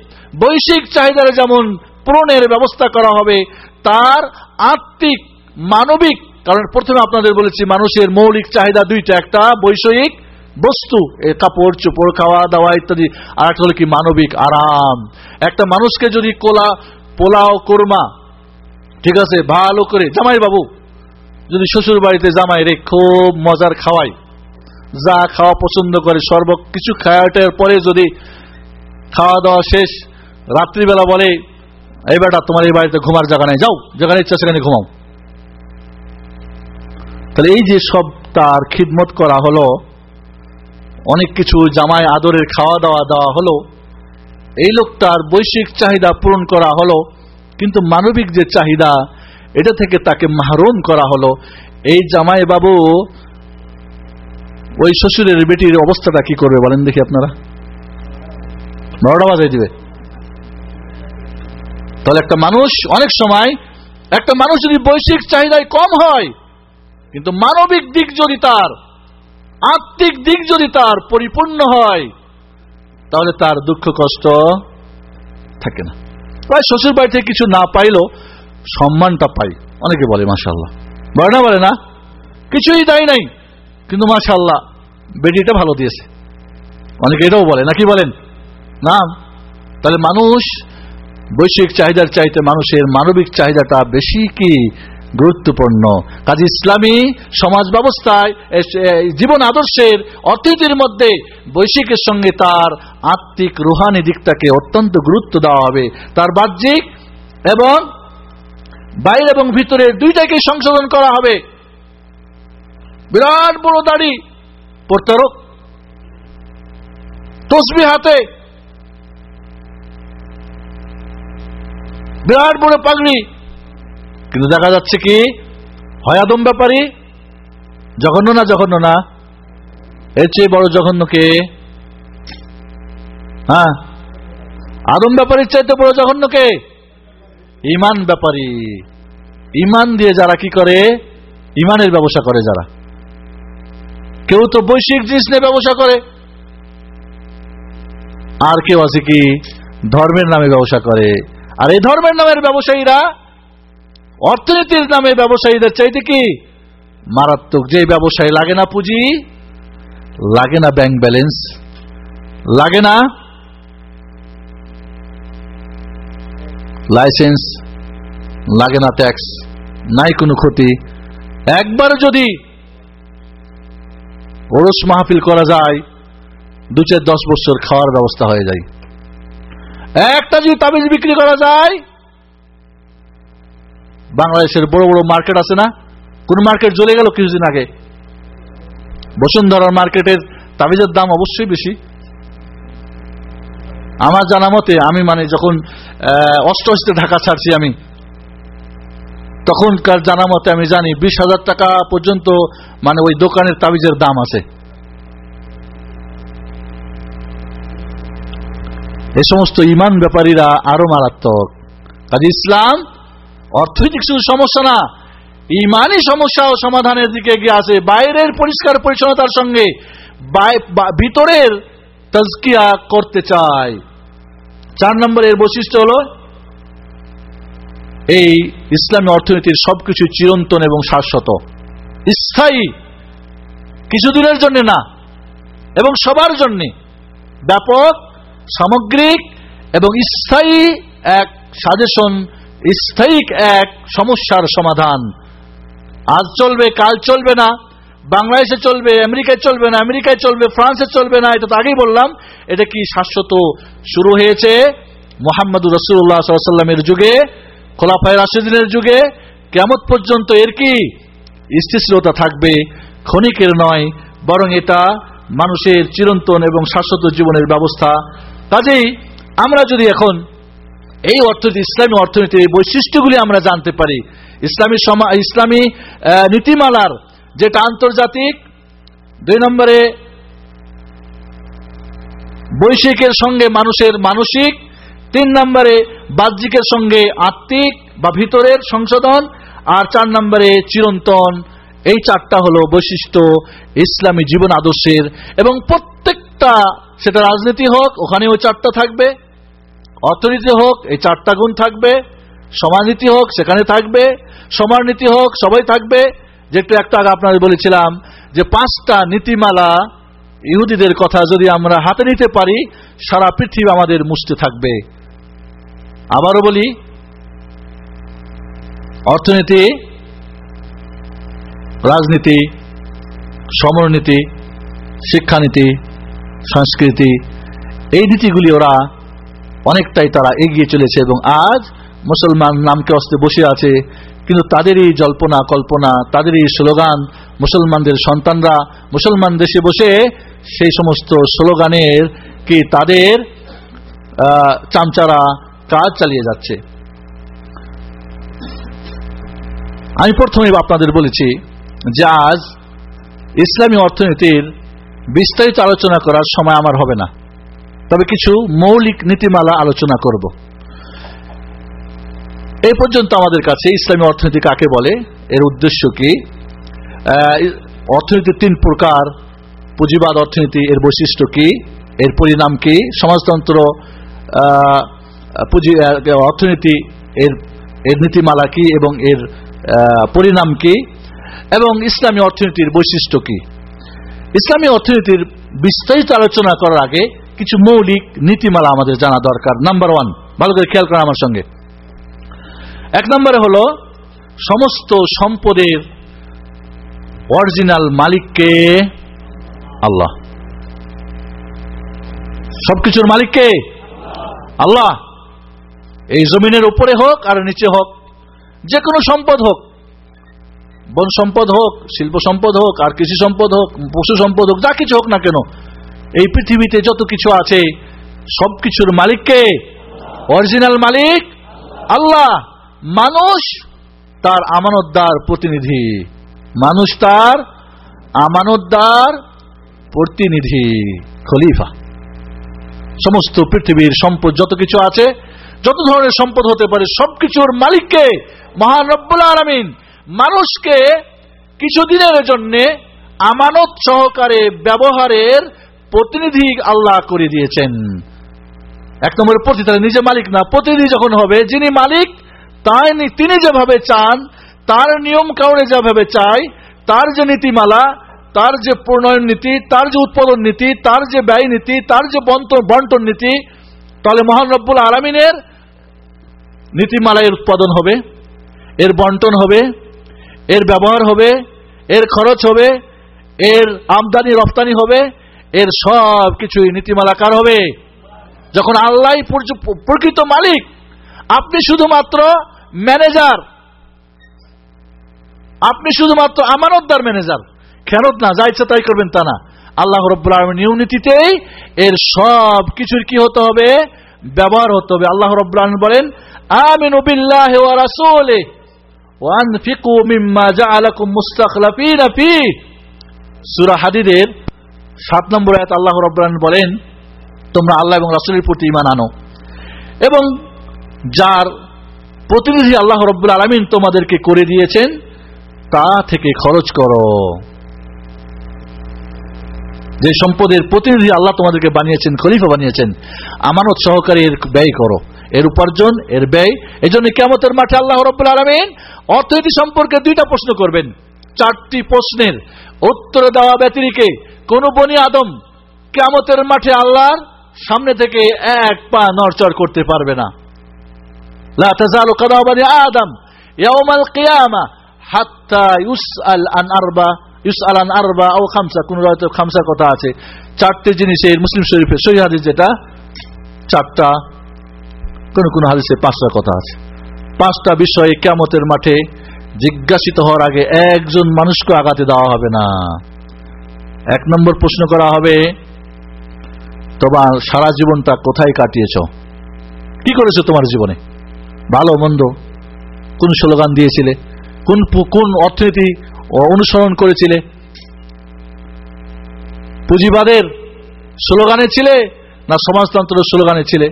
বৈশ্বিক চাহিদার যেমন পূরণের ব্যবস্থা করা হবে, তার আত্মিক, মানবিক, কারণ প্রথমে আপনাদের বলেছি মানুষের মৌলিক চাহিদা দুইটা, একটা বৈষয়িক বস্তু কাপড়, চোপড় খাওয়া দাওয়া ইত্যাদি, আর একটা হলো কি মানবিক আরাম। একটা মানুষকে যদি কোলা পোলাও, কোরমা, ঠিক আছে, ভালো করে জামাই বাবু যদি শ্বশুর বাড়িতে জামাই রে, খুব মজার খাওয়াই। যা খাওয়া পছন্দ করে, সর্ব কিছু খাওয়াটার পরে যদি খাওয়া দাওয়া শেষ, রাত্রিবেলা বলে, এই বেটা, তোমার এই বাড়িতে ঘুমার জায়গা নেই, যাও, যেখানে ইচ্ছা সেখানে ঘুমাও। তাহলে এই যে সব তার খিদমত করা হলো, অনেক কিছু জামাই আদরের খাওয়া দাওয়া দেওয়া হলো এই লোকটার বৈশ্বিক চাহিদা পূরণ করা হলো, কিন্তু মানবিক যে চাহিদা, এটা থেকে তাকে মাহরুম করা হলো। এই জামাই বাবু ওই শ্বশুরের বেটির অবস্থাটা কি করবে বলেন দেখি আপনারা। নটা বাজাই দিবে। তাহলে একটা মানুষ, অনেক সময় একটা মানুষ যদি বৈশ্বিক চাহিদায় কম হয়, কিন্তু মানবিক দিক যদি তার, আত্মিক দিক যদি তার পরিপূর্ণ হয় তাহলে তার দুঃখ, কষ্ট থাকে না। প্রায় শ্বশুর বাড়ি থেকে কিছু না পাইলেও সম্মানটা পাই। অনেকে বলে মাসাল্লাহ বলে না বলে না। কিছুই দেয় নাই, কিন্তু মাসাল্লাহ বেটিটা ভালো দিয়েছে। অনেকে এটাও বলে, নাকি বলেন? না। তাহলে মানুষ বৈশ্বিক চাহিদার চাইতে মানুষের মানবিক চাহিদাটা বেশি কি? গুরুত্বপূর্ণ। কাজে ইসলামী সমাজ ব্যবস্থায় জীবন আদর্শের অর্থনীতির মধ্যে বৈশ্বিকের সঙ্গে তার আত্মিক রুহানি দিকটাকে অত্যন্ত গুরুত্ব দেওয়া হবে। তার বাহ্যিক এবং বাইরে এবং ভিতরে দুইটাকে সংশোধন করা হবে। বিরাট বড় দাড়ি প্রত্যারোপ। তসবি হাতে। বিরাট বড় পাগড়ি। কিন্তু দেখা যাচ্ছে কি, হয় আদম ব্যাপারী, জঘন্য না জঘন্য না? এর চেয়ে বড় জঘন্য কে? হ্যাঁ? আদম ব্যাপারীর চাইতে বড় জঘন্য কে? ইমান ব্যাপারী। ইমান দিয়ে যারা কি করে? ইমানের ব্যবসা করে যারা। কেউ তো বৈশ্বিক জিনিস নিয়ে ব্যবসা করে। আর কেউ আছে কি, ধর্মের নামে ব্যবসা করে। আর এই ধর্মের নামের ব্যবসায়ীরা অর্থনীতির নামে ব্যবসায়ীদের চাইতে কি? মারাত্মক। যে ব্যবসায়ী লাগে না পুঁজি, লাগে না ব্যাংক ব্যালেন্স লাগে না লাইসেন্স লাগে না ট্যাক্স নাই কোনো ক্ষতি। একবার যদি ওরস মাহফিল করা যায়, দু চার দশ বছর খাওয়ার ব্যবস্থা হয়ে যায়। একটা যদি তাবিজ বিক্রি করা যায় বাংলাদেশের বড় বড় মার্কেট আছে না? কোন মার্কেট জ্বলে গেল কিছুদিন আগে? বসুন্ধরার মার্কেটের তাবিজের দাম অবশ্যই বেশি। আমার জানা মতে, আমি মানে যখন অষ্টআশিতে ঢাকা ছাড়ছি আমি, তখনকার জানা মতে আমি জানি বিশ হাজার টাকা পর্যন্ত মানে ওই দোকানের তাবিজের দাম আছে। এ সমস্ত ইমান ব্যাপারীরা আরও মারাত্মক। কাজে ইসলাম অর্থনৈতিক শুধু সমস্যা না ইমানই সমস্যা ও সমাধানের দিকে এগিয়ে আসে বাইরের পরিষ্কার পরিচ্ছন্নতার সঙ্গে ভিতরের তাজকিয়া করতে চায়। চার নম্বরের বৈশিষ্ট্য হলো, এই ইসলামী অর্থনীতির সবকিছু চিরন্তন এবং শাশ্বত। স্থায়ী কিছুদিনের জন্য না, এবং সবার জন্যে ব্যাপক, সামগ্রিক এবং স্থায়ী এক সাজেশন স্থায়ী এক সমস্যার সমাধান। আজ চলবে, কাল চলবে না। বাংলাদেশে চলবে, আমেরিকায় চলবে না, আমেরিকায় চলবে, ফ্রান্সে চলবে না, এটা তো আগেই বললাম। এটা কি শাশ্বত শুরু হয়েছে? মোহাম্মদ রসুল্লাহ সাল্লামের যুগে, খোলাফায় রাশিদিনের যুগে। কেমন পর্যন্ত এর কি স্থিতিশীলতা থাকবে? ক্ষণিকের নয়, বরং এটা মানুষের চিরন্তন এবং শাশ্বত জীবনের ব্যবস্থা। কাজেই আমরা যদি এখন এই অর্থনীতি ইসলামী অর্থনীতির বৈশিষ্ট্যগুলি আমরা জানতে পারি। ইসলামী সমা, ইসলামী নীতিমালার যেটা আন্তর্জাতিক, দুই নম্বরে বৈশ্বিকের সঙ্গে মানুষের মানসিক, তিন নম্বরে বাহ্যিকের সঙ্গে আত্মিক বা ভিতরের সংশোধন, আর চার নম্বরে চিরন্তন। এই চারটা হলো বৈশিষ্ট্য ইসলামী জীবন আদর্শের। এবং প্রত্যেকটা, সেটা রাজনীতি হোক ওখানে ওই চারটা থাকবে। অর্থনীতি হোক, এই চারটা গুণ থাকবে, সমাজনীতি হোক, সেখানে থাকবে সমারনীতি হোক, সবাই থাকবে। যেটা একটা আগে আপনাদের বলেছিলাম যে পাঁচটা নীতিমালা ইহুদিদের কথা যদি আমরা হাতে নিতে পারি, সারা পৃথিবী আমাদের মুছতে থাকবে। আবারও বলি, অর্থনীতি, রাজনীতি, সমরনীতি, শিক্ষানীতি, সংস্কৃতি, এই নীতিগুলি ওরা অনেকটাই তারা এগিয়ে চলেছে এবং আজ মুসলমান নামকে অস্তে বসে আছে। কিন্তু তাদেরই জল্পনা, কল্পনা, তাদেরই স্লোগান, মুসলমানদের সন্তানরা মুসলমান দেশে বসে সেই সমস্ত স্লোগানের কি তাদের চামচারা কাজ চালিয়ে যাচ্ছে। আমি প্রথমে আপনাদের বলেছি যে আজ ইসলামী অর্থনীতির বিস্তারিত আলোচনা করার সময় আমার হবে না। তবে কিছু মৌলিক নীতিমালা আলোচনা করব। এই পর্যন্ত আমাদের কাছে ইসলামী অর্থনীতি কাকে বলে? এর উদ্দেশ্য কি? অর্থনীতির তিন প্রকার, পুঁজিবাদ অর্থনীতি, এর বৈশিষ্ট্য কি? এর পরিণাম কি? সমাজতন্ত্র পুঁজি অর্থনীতি, এর এর নীতিমালা কি এবং এর পরিণাম কি? এবং ইসলামী অর্থনীতির বৈশিষ্ট্য কি? ইসলামী অর্থনীতির বিস্তারিত আলোচনা করার আগে কিছু মৌলিক নীতিমালা আমাদের জানা দরকার। নাম্বার ওয়ান ভালো করে খেয়াল করা আমার সঙ্গে। এক নম্বরে হলো, সমস্ত সম্পদের অরিজিনাল মালিককে আল্লাহ। সবকিছুর মালিককে আল্লাহ। এই জমিনের উপরে হোক আর নিচে হোক যে কোনো সম্পদ হোক, বন সম্পদ হোক, শিল্প সম্পদ হোক, আর কৃষি সম্পদ হোক, পশু সম্পদ হোক, যা কিছু হোক না কেন এই পৃথিবীতে যত কিছু আছে সবকিছুর মালিককে অরিজিনাল মালিক আল্লাহ। মানুষ তার আমানতদার প্রতিনিধি। মানুষ তার আমানতদার প্রতিনিধি, খলিফা। সমস্ত পৃথিবীর সম্পদ যত কিছু আছে, যত ধরনের সম্পদ হতে পারে সবকিছুর মালিককে মহান আলমিন। মানুষকে কিছুদিনের জন্য আমানত সহকারে, ব্যবহারের প্রতিনিধি আল্লাহ করে দিয়েছেন। এক নম্বরে প্রতি তাহলে নিজে মালিক না, প্রতিনিধি যখন হবে, যিনি মালিক, তাই তিনি যেভাবে চান, তার নিয়ম কারণে যেভাবে চায় তার যে নীতিমালা, তার যে প্রণয়ন নীতি, তার যে উৎপাদন নীতি, তার যে ব্যয় নীতি, তার যে বন্টন বন্টন নীতি, তাহলে মহান রব্বুল আলমিনের নীতিমালা এর উৎপাদন হবে, এর বন্টন হবে, এর ব্যবহার হবে, এর খরচ হবে, এর আমদানি রপ্তানি হবে এর সব কিছুই নীতিমালা কার হবে। যখন আল্লাহ প্রকৃত মালিক, আপনি শুধুমাত্র ম্যানেজার। আপনি শুধুমাত্র আমানতদার ম্যানেজার। খেরত না, যা ইচ্ছা তাই করবেন তা না। আল্লাহ রব্বুল আলমের নিয়ম নীতিতেই এর সব কিছুর কি হতে হবে? ব্যবহার হতে হবে। আল্লাহ রব্বুল আলম বলেন, আমিনু বিল্লাহি ওয়া রাসূলিহি ওয়ানফিকু মিম্মা জাআলাকুম মুস্তাখলাফিনা ফি সূরা হাদিদের 7 নম্বর আয়াত আল্লাহ রাব্বুল বলেন, তোমরা আল্লাহ এবং রাসূলের প্রতি ঈমান আনো এবং যার প্রতিনিধি আল্লাহ রব্বুল আলামিন তোমাদেরকে করে দিয়েছেন, তা থেকে খরচ করো। যে সম্পদের প্রতিনিধি আল্লাহ তোমাদেরকে বানিয়েছেন, খলিফা বানিয়েছেন, আমানত সহকারে এর ব্যয় করো। এর উপার্জন, এর ব্যয়। এই জন্য কেমতের মাঠে আল্লাহ রব্বুল আলমিন অর্থনীতি সম্পর্কে দুইটা প্রশ্ন করবেন। চারটি প্রশ্নের উত্তর দেওয়া ব্যতিরিকে কোন বনি আদম কেমতের মাঠে আল্লাহর সামনে থেকে এক পা নড়চড় করতে পারবে না। আদম আন আরবা আন আরবা ও খামসা, কোন রায়তে খামসা কথা আছে। চারটি জিনিসের মুসলিম যেটা, চারটা, কোন কোন পাঁচটা কথা আছে। পাঁচটা বিষয়ে কেমতের মাঠে জিজ্ঞাসিত হওয়ার আগে একজন মানুষকে আগাতে দেওয়া হবে না। এক নম্বর প্রশ্ন করা হবে তোমার সারা জীবনটা কোথায় কাটিয়েছ? কি করেছ তোমার জীবনে? ভালো, মন্দ? কোন স্লোগান দিয়েছিলে? কোন কোন অর্থনীতি অনুসরণ করেছিলে? পুঁজিবাদের স্লোগানে ছিলে না সমাজতন্ত্রের স্লোগানে ছিলে?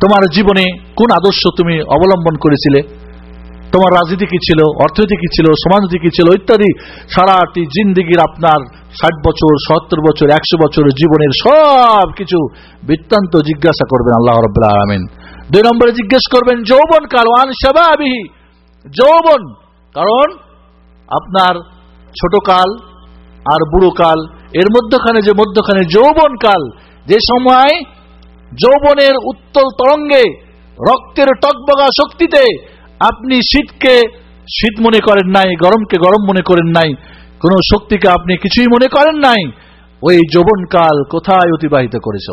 তোমার জীবনে কোন আদর্শ তুমি অবলম্বন করেছিলে? তোমার রাজনীতি কি ছিল, অর্থনীতি কি ছিল, সমাজনীতি কি ছিল ইত্যাদি সারাটি জিন্দিগির আপনার ষাট বছর, সত্তর বছর, একশো বছর জীবনের সব কিছু বৃত্তান্ত জিজ্ঞাসা করবেন আল্লাহ রবাহ আলমিন। দুই নম্বরে জিজ্ঞেস করবেন, যৌবন কাল ওয়ান সেবাবিহি যৌবন, কারণ আপনার ছোট কাল আর বুড়ো কাল, এর মধ্যখানে যে মধ্যখানে যৌবন কাল, যে সময় যৌবনের উত্তল তরঙ্গে রক্তের টকবগা শক্তিতে আপনি শীতকে শীত মনে করেন নাই, গরমকে গরম মনে করেন নাই, কোন শক্তিকে আপনি কিছুই মনে করেন নাই, ওই যৌবনকাল কোথায় অতিবাহিত করেছ?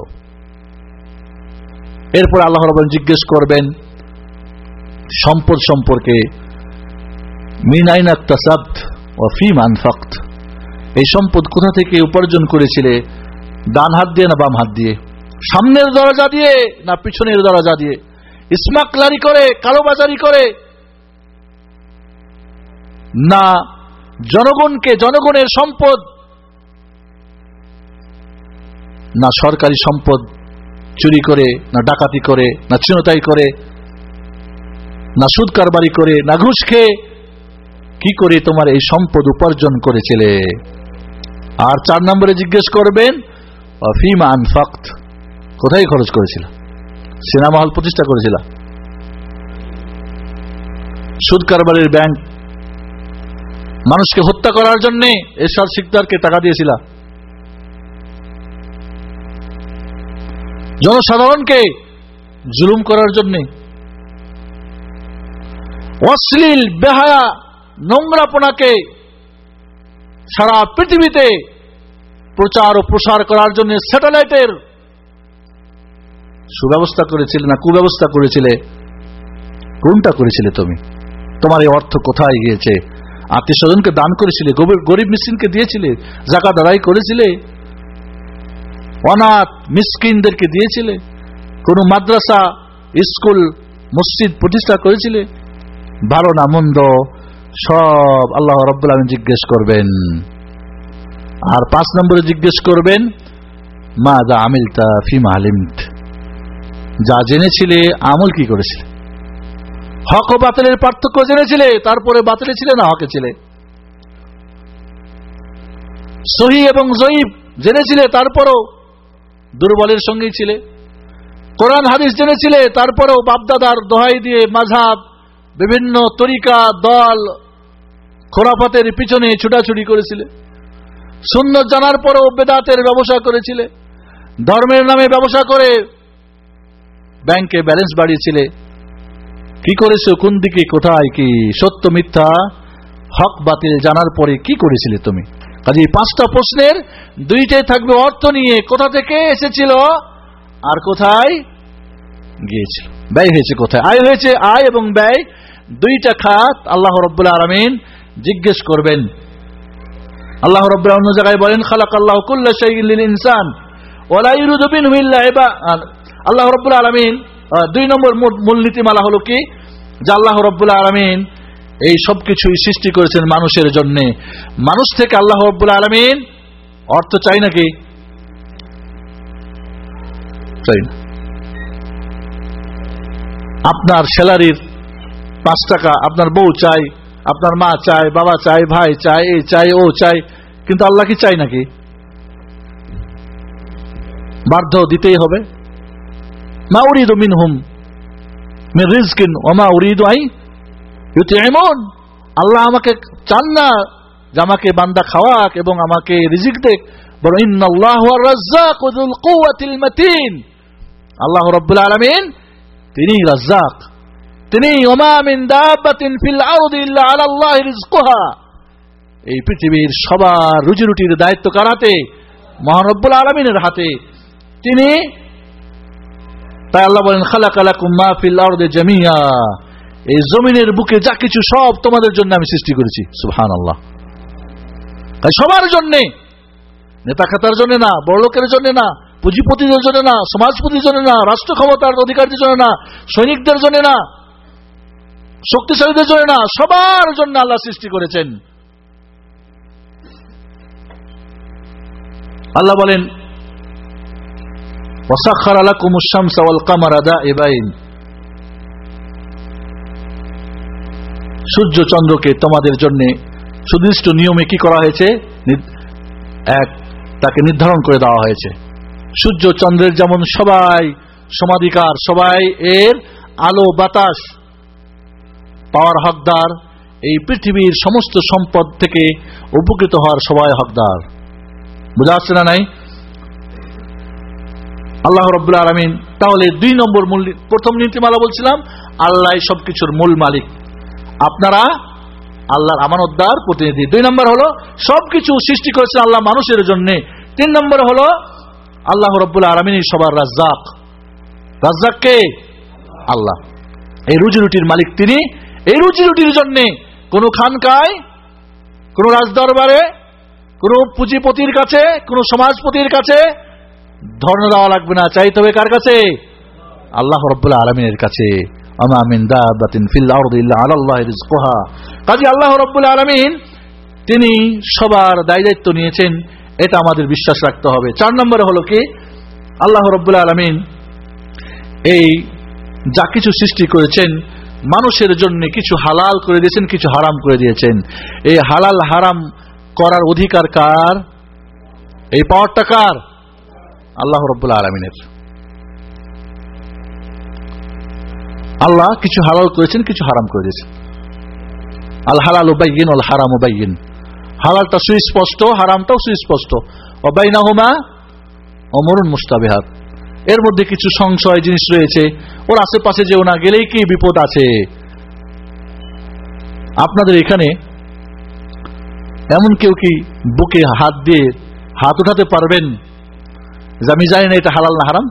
এরপর আল্লাহ রবেন জিজ্ঞেস করবেন, সম্পদ সম্পর্কে ও এই সম্পদ কোথা থেকে উপার্জন করেছিলে? ডান হাত দিয়ে না বাম হাত দিয়ে? সামনের দরজা দিয়ে না পিছনের দরজা দিয়ে? স্মাকলারি করে, কালোবাজারি করে। না, জনগণকে, জনগণের সম্পদ। না, সরকারি সম্পদ চুরি করে, না ডাকাতি করে, না চিনতাই করে, না সুদ কারবারি করে, না ঘুষ খেয়ে কি করে তোমার এই সম্পদ উপার্জন করেছিলে? আর চার নম্বরে জিজ্ঞেস করবেন, অফিমা আনফাক্ত? কোথায় খরচ করেছিল? সিনেমা হল প্রতিষ্ঠা করেছিল সুদ কারবারের ব্যাংক। মানুষকে হত্যা করার জন্য এরশাদ সিকদারকে টাকা দিয়েছিল জনসাধারণকে জুলুম করার জন্য। অশ্লীল, বেহায়া, নোংরাপনাকে সারা পৃথিবীতে প্রচার ও প্রসার করার জন্য স্যাটেলাইটের সুব্যবস্থা করেছিলে না কুব্যবস্থা করেছিলে? কোনটা করেছিলে তুমি? তোমার এই অর্থ কোথায় গিয়েছে? আত্মীয় স্বজনকে দান করেছিলে, গরিব- মিসকিনকে দিয়েছিলে জাকা দাঁড়াই করেছিলে? অনাথ মিসকিনদেরকে দিয়েছিলে? কোন মাদ্রাসা, স্কুল, মসজিদ প্রতিষ্ঠা করেছিলে? ভালো না মন্দ, সব আল্লাহ রব্বুল আলম জিজ্ঞেস করবেন। আর পাঁচ নম্বরে জিজ্ঞেস করবেন মা যা আমিলতা ফিমা আলিমত যা জেনেছিলে, আমল কি করেছিলে? হক ও বাতিলের পার্থক্য জেনেছিলে, তারপরে বাতিলে ছিলে না, হকে ছিলে? সহি এবং জয়ীব জেনেছিলে, তারপরও দুর্বলের সঙ্গেই ছিলে। কোরআন, হাদিস জেনেছিলে, তারপরেও বাপদাদার দোহাই দিয়ে মাঝাব বিভিন্ন তরিকা, দল, খোরাফাতের পিছনে ছুটাছুটি করেছিলে। সুন্দর জানার পরও বেদাতের ব্যবসা করেছিলে। ধর্মের নামে ব্যবসা করে ব্যাংকে ব্যালেন্স বাড়িয়েছিলে। কি করেছ? কোন দিকে, কোথায়, কি? সত্য, মিথ্যা? হক, বাতিল জানার পরে কি করেছিলে তুমি? কাজে এই পাঁচটা প্রশ্নের দুইটাই থাকবে অর্থ নিয়ে। কোথা থেকে এসেছিল? আর কোথায়? গিয়েছিল। ব্যয় হয়েছে কোথায়? আয় হয়েছে, আয় এবং ব্যয়। দুইটা খাত আল্লাহ রব্বুল্লাহ আলমিন জিজ্ঞেস করবেন। আল্লাহ রব্বুল্লাহ অন্য জায়গায় বলেন খালাক আল্লাহ কুল্লা ইনসান ইল্লা ইবা আল্লাহ রব্বুল আলমিন দুই নম্বর মূল- মূলনীতিমালা হলো কি? যে আল্লাহ রব্বুল আলমিন এই সব কিছুই সৃষ্টি করেছেন মানুষের জন্য। মানুষ থেকে আল্লাহ রব্বুল আলমিন অর্থ চাই নাকি? চাই আপনার স্যালারির পাঁচ টাকা আপনার বউ চাই, আপনার মা চায় বাবা চায় ভাই চাই, এই চাই, ও চাই, কিন্তু আল্লাহ কি চাই নাকি? বাধ্য দিতেই হবে। উরিদ মিন হুম মিন রিজকিন ওমা উরিদ আই এমন আল্লাহ আমাকে চান না যে আমাকে বান্দা খাওয়াক এবং আমাকে রিজিক দেখ বরং ইন্নাল্লাহ মাতিন। আল্লাহ রাব্বুল আলামিন তিনি রাজ্জাক। তিনি ওমা এই পৃথিবীর সবার রুজি রুটির দায়িত্ব কার হাতে? মহানব্বুল আলমিনের হাতে। তিনি তাই আল্লাহ বলেন খালা কালা কুম্মা ফিল আরদে জামিয়া। এই জমিনের বুকে যা কিছু সব তোমাদের জন্য আমি সৃষ্টি করেছি। সুহান আল্লাহ তাই সবার জন্যে নেতা খাতার জন্য না বড় লোকের জন্য না, পুঁজিপতিদের জন্য না, সমাজপতির জন্য না রাষ্ট্র ক্ষমতার অধিকারীদের জন্য না, সৈনিকদের জন্য না, শক্তিশালীদের জন্য না, সবার জন্য আল্লাহ সৃষ্টি করেছেন। আল্লাহ বলেন ওসাক্ষর আলাকুম শামসা ওয়াল কামার আদা এবাইন সূর্য চন্দ্রকে তোমাদের জন্য সুনির্দিষ্ট নিয়মে কি করা হয়েছে? এক, তাকে নির্ধারণ করে দেওয়া হয়েছে। সূর্য চন্দ্রের যেমন সবাই সমাধিকার, সবাই এর আলো, বাতাস, পাওয়ার হকদার, এই পৃথিবীর সমস্ত সম্পদ থেকে উপকৃত হওয়ার সবাই হকদার। বুঝা আসছে না নাই? আল্লাহ রব্বুল আলমিন, তাহলে দুই নম্বর মূল প্রথম নীতিমালা বলছিলাম, আল্লাহ সবকিছুর মূল মালিক। আপনারা আল্লাহর আমানতদার প্রতিনিধি। দুই নম্বর হলো, সবকিছু সৃষ্টি করেছেন আল্লাহ মানুষের জন্য। তিন নম্বর হলো, আল্লাহ রব্বুল আলমিন সবার রাজ্জাক। রাজ্জাক কে? আল্লাহ। এই রুজি রুটির মালিক তিনি। এই রুজি রুটির জন্য কোন খানকায়, কোন রাজদরবারে, কোন পুঁজিপতির কাছে, কোন সমাজপতির কাছে ধর্ণা দেওয়া লাগবে না, চাইতে হবে কার কাছে? আল্লাহ রব্বুল্লাহ আলমিনের কাছে। কাজী আল্লাহ রব্বুল আলমিন, তিনি সবার দায় দায়িত্ব নিয়েছেন, এটা আমাদের বিশ্বাস রাখতে হবে। চার নম্বরে হলো কি? আল্লাহ রব্বুল আলমিন এই যা কিছু সৃষ্টি করেছেন, মানুষের জন্য কিছু হালাল করে দিয়েছেন, কিছু হারাম করে দিয়েছেন। এই হালাল হারাম করার অধিকার কার? এই পাওয়ারটা কার? আল্লাহ রব্বুল্লাহ আলমিনের। আল্লাহ কিছু হালাল করেছেন, কিছু হারাম করে দিয়েছেন আল হালাল ওবাইন অল হারাম ওবাইন হালালটা সুস্পষ্ট, হারামটাও সুস্পষ্ট। অবাইনাহুমা অমরুন মুস্তাবেহাত এর মধ্যে কিছু সংশয় জিনিস রয়েছে। ওর আশেপাশে যেও না গেলেই কি বিপদ আছে? আপনাদের এখানে এমন কেউ কি বুকে হাত দিয়ে হাত উঠাতে পারবেন? যে আমি জানি না এটা হালাল না হারাম?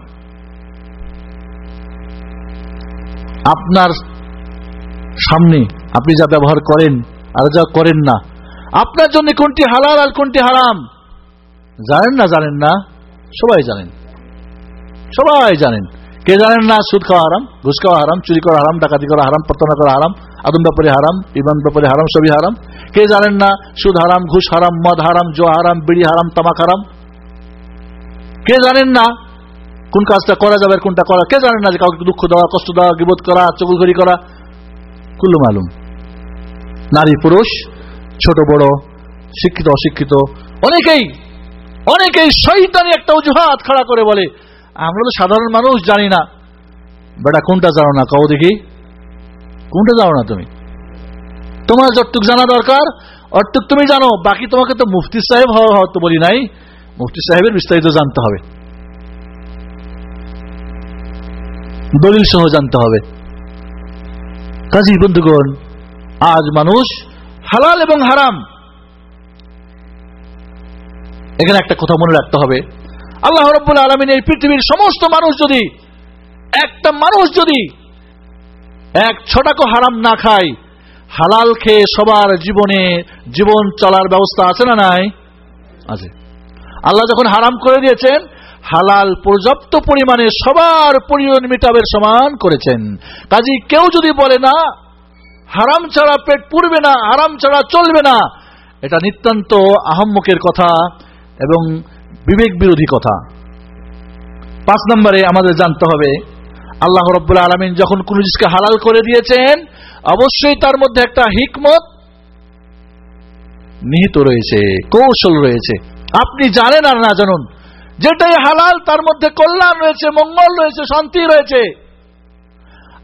আপনার সামনে আপনি যা ব্যবহার করেন আর যা করেন না, আপনার জন্য কোনটি হালাল আর কোনটি হারাম? জানেন না জানেন না? সবাই জানেন। সবাই জানেন। কে জানেন না? সুদ খাওয়া হারাম, ঘুষ খাওয়া হারাম, চুরি করা হারাম, ডাকাতি করা হারাম, প্রতারণা করা হারাম, আদম ব্যাপারে হারাম, ইমান ব্যাপারে হারাম, সবই হারাম। কে জানেন না? সুদ হারাম, ঘুষ হারাম, মদ হারাম জোয়া হারাম, বিড়ি হারাম, তামাক হারাম? কে জানেন না কোন কাজটা করা যাবে কোনটা করা? কে জানেন না যে কাউকে দুঃখ দেওয়া, কষ্ট দেওয়া বিবোধ করা চকুলঘড়ি করা? কুল্লু মালুম। নারী, পুরুষ, ছোট, বড়, শিক্ষিত, অশিক্ষিত, অনেকেই অনেকেই শৈতানি একটা অজুহাত খাড়া করে বলে, আমরা তো সাধারণ মানুষ, জানি না। বেটা, কোনটা জানো না? কও দেখি। কোনটা জানো না তুমি? তোমার যতটুক জানা দরকার অটুক তুমি জানো। বাকি তোমাকে তো মুফতি সাহেব হওয়া হয়তো বলি নাই। মুফতি সাহেবের বিস্তারিত জানতে হবে। দলিল সহ জানতে হবে। কাজী বন্ধুগণ, আজ মানুষ হালাল এবং হারাম। এখানে একটা কথা মনে রাখতে হবে। আল্লাহ রব্বুল আলমিন এই পৃথিবীর সমস্ত মানুষ যদি, একটা মানুষ যদি এক ছটাকো হারাম না খায়, হালাল খেয়ে সবার জীবনে জীবন চলার ব্যবস্থা আছে না নাই? আছে। আল্লাহ যখন হারাম করে দিয়েছেন, হালাল পর্যাপ্ত পরিমাণে সবার পরিমাণ মিটাবের সমান করেছেন। কাজী কেউ যদি বলে না, হারাম ছাড়া পেট পুরবে না, হারাম ছাড়া চলবে না, এটা নিতান্ত আহম্মকের কথা এবং বিবেক বিরোধী কথা। পাঁচ নম্বরে আমাদের জানতে হবে, আল্লাহ রব্বুল্লা আলমিন যখন কোন জিনিসকে হালাল করে দিয়েছেন, অবশ্যই তার মধ্যে একটা হিকমত নিহিত রয়েছে, কৌশল রয়েছে। আপনি জানেন আর না জানুন। যেটাই হালাল, তার মধ্যে কল্যাণ রয়েছে, মঙ্গল রয়েছে, শান্তি রয়েছে।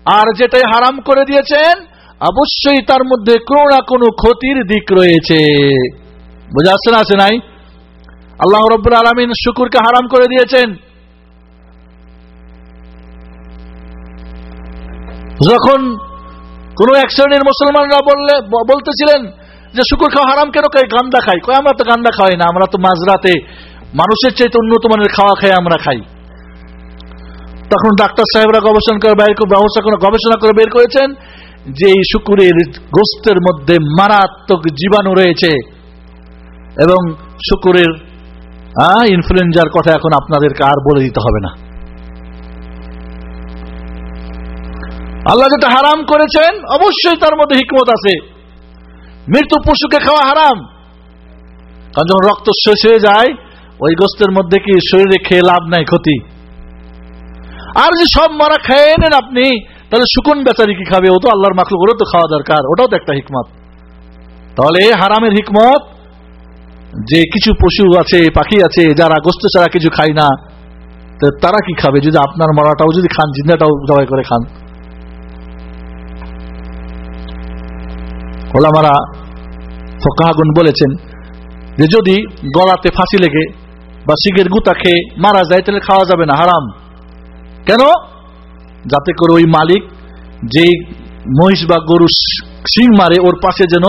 আর যেটাই হারাম করে দিয়েছেন, অবশ্যই তার মধ্যে কোনো না কোনো ক্ষতির দিক রয়েছে। বোঝা আসছে না আছে নাই? আল্লাহ রব্বুল আলমিন শুকুরকে হারাম করে দিয়েছেন। যখন কোন এক শ্রেণির মুসলমানরা বললে, বলতেছিলেন যে শুকুর খাওয়া হারাম কেন? গান্দা খাই। কয়, আমরা তো গান্দা খাওয়াই না, আমরা তো মাঝরাতে মানুষের চাইতে উন্নত মানের খাওয়া খাই আমরা খাই। তখন ডাক্তার সাহেবরা গবেষণা করে বের ব্যবস্থা করে গবেষণা করে বের করেছেন যে এই শুকুরের গোস্তের মধ্যে মারাত্মক জীবাণু রয়েছে এবং শুকুরের ইনফ্লুয়েঞ্জার কথা এখন আপনাদেরকে আর বলে দিতে হবে না। আল্লাহ যেটা হারাম করেছেন, অবশ্যই তার মধ্যে হিকমত আছে। মৃত্যু পশুকে খাওয়া হারাম। কারণ যখন রক্ত শেষ হয়ে যায়, ওই গোস্তের মধ্যে কি শরীরে খেয়ে লাভ নাই, ক্ষতি? আর যে সব মারা খেয়ে নেন আপনি, তাহলে শুকুন বেচারি কি খাবে? ও তো আল্লাহর মাখলুক ওরও তো খাওয়া দরকার, ওটাও তো একটা হিকমত। তাহলে হারামের হিকমত, যে কিছু পশু আছে, পাখি আছে, যারা গোস্ত ছাড়া কিছু খায় না তারা কি খাবে? যদি আপনার মরাটাও যদি খান জিন্দাটাও জবাই করে খান। ওলামারা ফোকাহাগুন বলেছেন যে যদি গলাতে ফাঁসি লেগে বা শিগের গুতা খেয়ে মারা যায়, তাহলে খাওয়া যাবে না, হারাম। কেন? যাতে করে ওই মালিক যেই মহিষ বা গরু সিং মারে, ওর পাশে যেন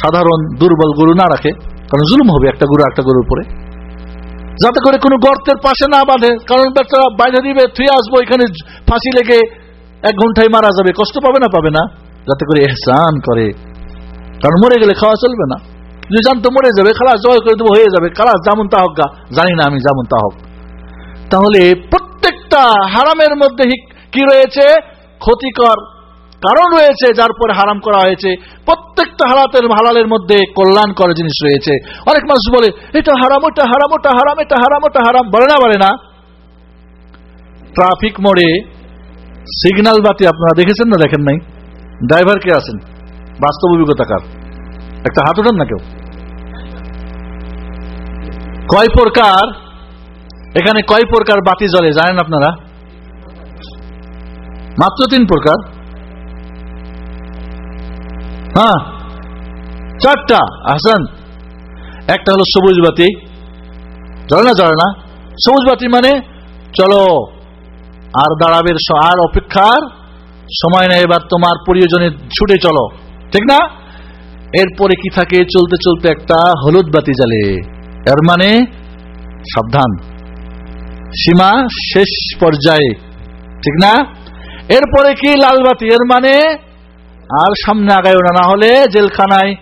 সাধারণ দুর্বল গরু না রাখে, কারণ জুলুম হবে একটা গরু একটা গরুর উপরে। যাতে করে কোনো গর্তের পাশে না বাঁধে, কারণ বাইরে দিবে, থুয়ে আসব, এখানে ফাঁসি লেগে এক ঘন্টায় মারা যাবে, কষ্ট পাবে না পাবে না। যাতে করে এহসান করে। কারণ মরে গেলে খাওয়া চলবে না। যদি জানতো মরে যাবে, খালাস জয় করে দেবো, হয়ে যাবে। খালাস যেমন তা হোক জানি না আমি যেমন তা হোক। তাহলে প্রত্যেকটা হারামের মধ্যে কি রয়েছে? ক্ষতিকর কারণ রয়েছে, যার পরে হারাম করা হয়েছে। প্রত্যেকটা হালাতের হালালের মধ্যে কল্যাণকর জিনিস রয়েছে। অনেক মানুষ বলে, এটা হারাম, ওটা হারাম ওটা হারাম, এটা হারাম, ওটা হারাম। বলে না বলে না। ট্রাফিক মোড়ে সিগন্যাল বাতি আপনারা দেখেছেন না, দেখেন নাই? ড্রাইভার কে আছেন? বাস্তব অভিজ্ঞতাকার একটা হাত ওঠান না কেউ? কয় প্রকার? এখানে কয় প্রকার বাতি জ্বলে, জানেন আপনারা? মাত্র তিন প্রকার। হ্যাঁ চারটা, হাসান। একটা হলো সবুজ বাতি। জ্বলে না জ্বলে না? সবুজ বাতি মানে চলো, আর দাঁড়াবের আর অপেক্ষার সময় নেই, এবার তোমার প্রিয়জনে ছুটে চলো। ঠিক না? এরপরে কি থাকে? চলতে চলতে একটা হলুদ বাতি জ্বালে। এর মানে সাবধান। সীমা শেষ পর্যায়ে। ঠিক না? এরপরে কি লাল বাতি? এর মানে আর সামনে আগায় না না হলে জেলখানায়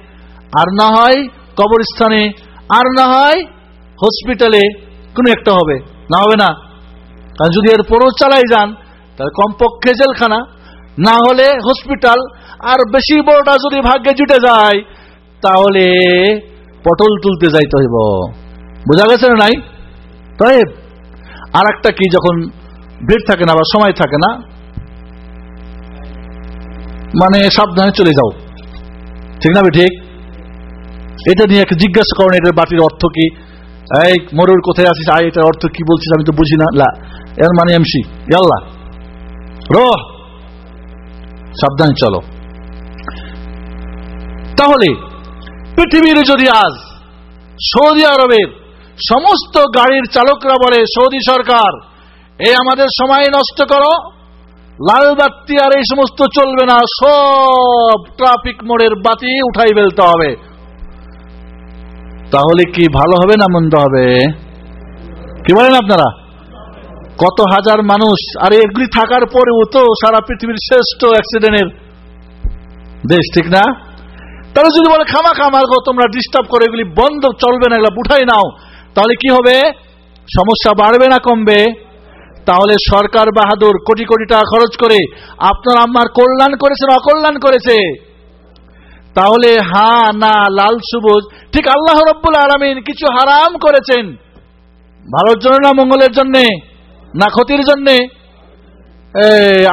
আর না হয় কবরস্থানে, আর না হয় হসপিটালে কোনো একটা হবে। না হবে না। কারণ যদি এর পরও চালাই যান, তাহলে কমপক্ষে জেলখানা। না হলে হসপিটাল আর বেশি বড়টা যদি ভাগ্যে জুটে যায়, তাহলে পটল তুলতে যাইতে হইব। বোঝা গেছে না নাই? তাই আর একটা কি যখন ভিড় থাকে না বা সময় থাকে না মানে সাবধানে চলে যাও। ঠিক না ঠিক এটা নিয়ে একটা জিজ্ঞাসা করেন এটার বাটির অর্থ কি? এই মরুর কোথায় আছিস? আয়, এটার অর্থ কি বলছিস আমি তো বুঝি না। লা, এর মানে এমসি ইয়াল্লা। রহ! সাবধানে চলো। তাহলে, পৃথিবীর যদি আজ সৌদি আরবের সমস্ত গাড়ির চালকরা বলে, সৌদি সরকার এই আমাদের সময় নষ্ট করো। লাল বাতি আর এই সমস্ত চলবে না। সব ট্রাফিক মোড়ের বাতি উঠাই ফেলতে হবে। তাহলে কি ভালো হবে না মন্দ হবে? কি বলেন আপনারা? কত হাজার মানুষ, আর এগুলি থাকার পরেও তো সারা পৃথিবীর শ্রেষ্ঠ অ্যাক্সিডেন্টের দেশ, ঠিক না? তাহলে যদি বলে খামা খামার গো তোমরা ডিস্টার্ব করে, এগুলি বন্ধ, চলবে না, এগুলো উঠাই নাও। তাহলে কি হবে? সমস্যা বাড়বে না, কমবে? তাহলে সরকার বাহাদুর কোটি কোটি টাকা খরচ করে আপনার আম্মার কল্যাণ করেছে অকল্যাণ করেছে? তাহলে হা, না, লাল, সবুজ, ঠিক আল্লাহ রব্বুল আলমিন কিছু হারাম করেছেন। ভালোর জন্য না, মঙ্গলের জন্যে? না ক্ষতির জন্যে?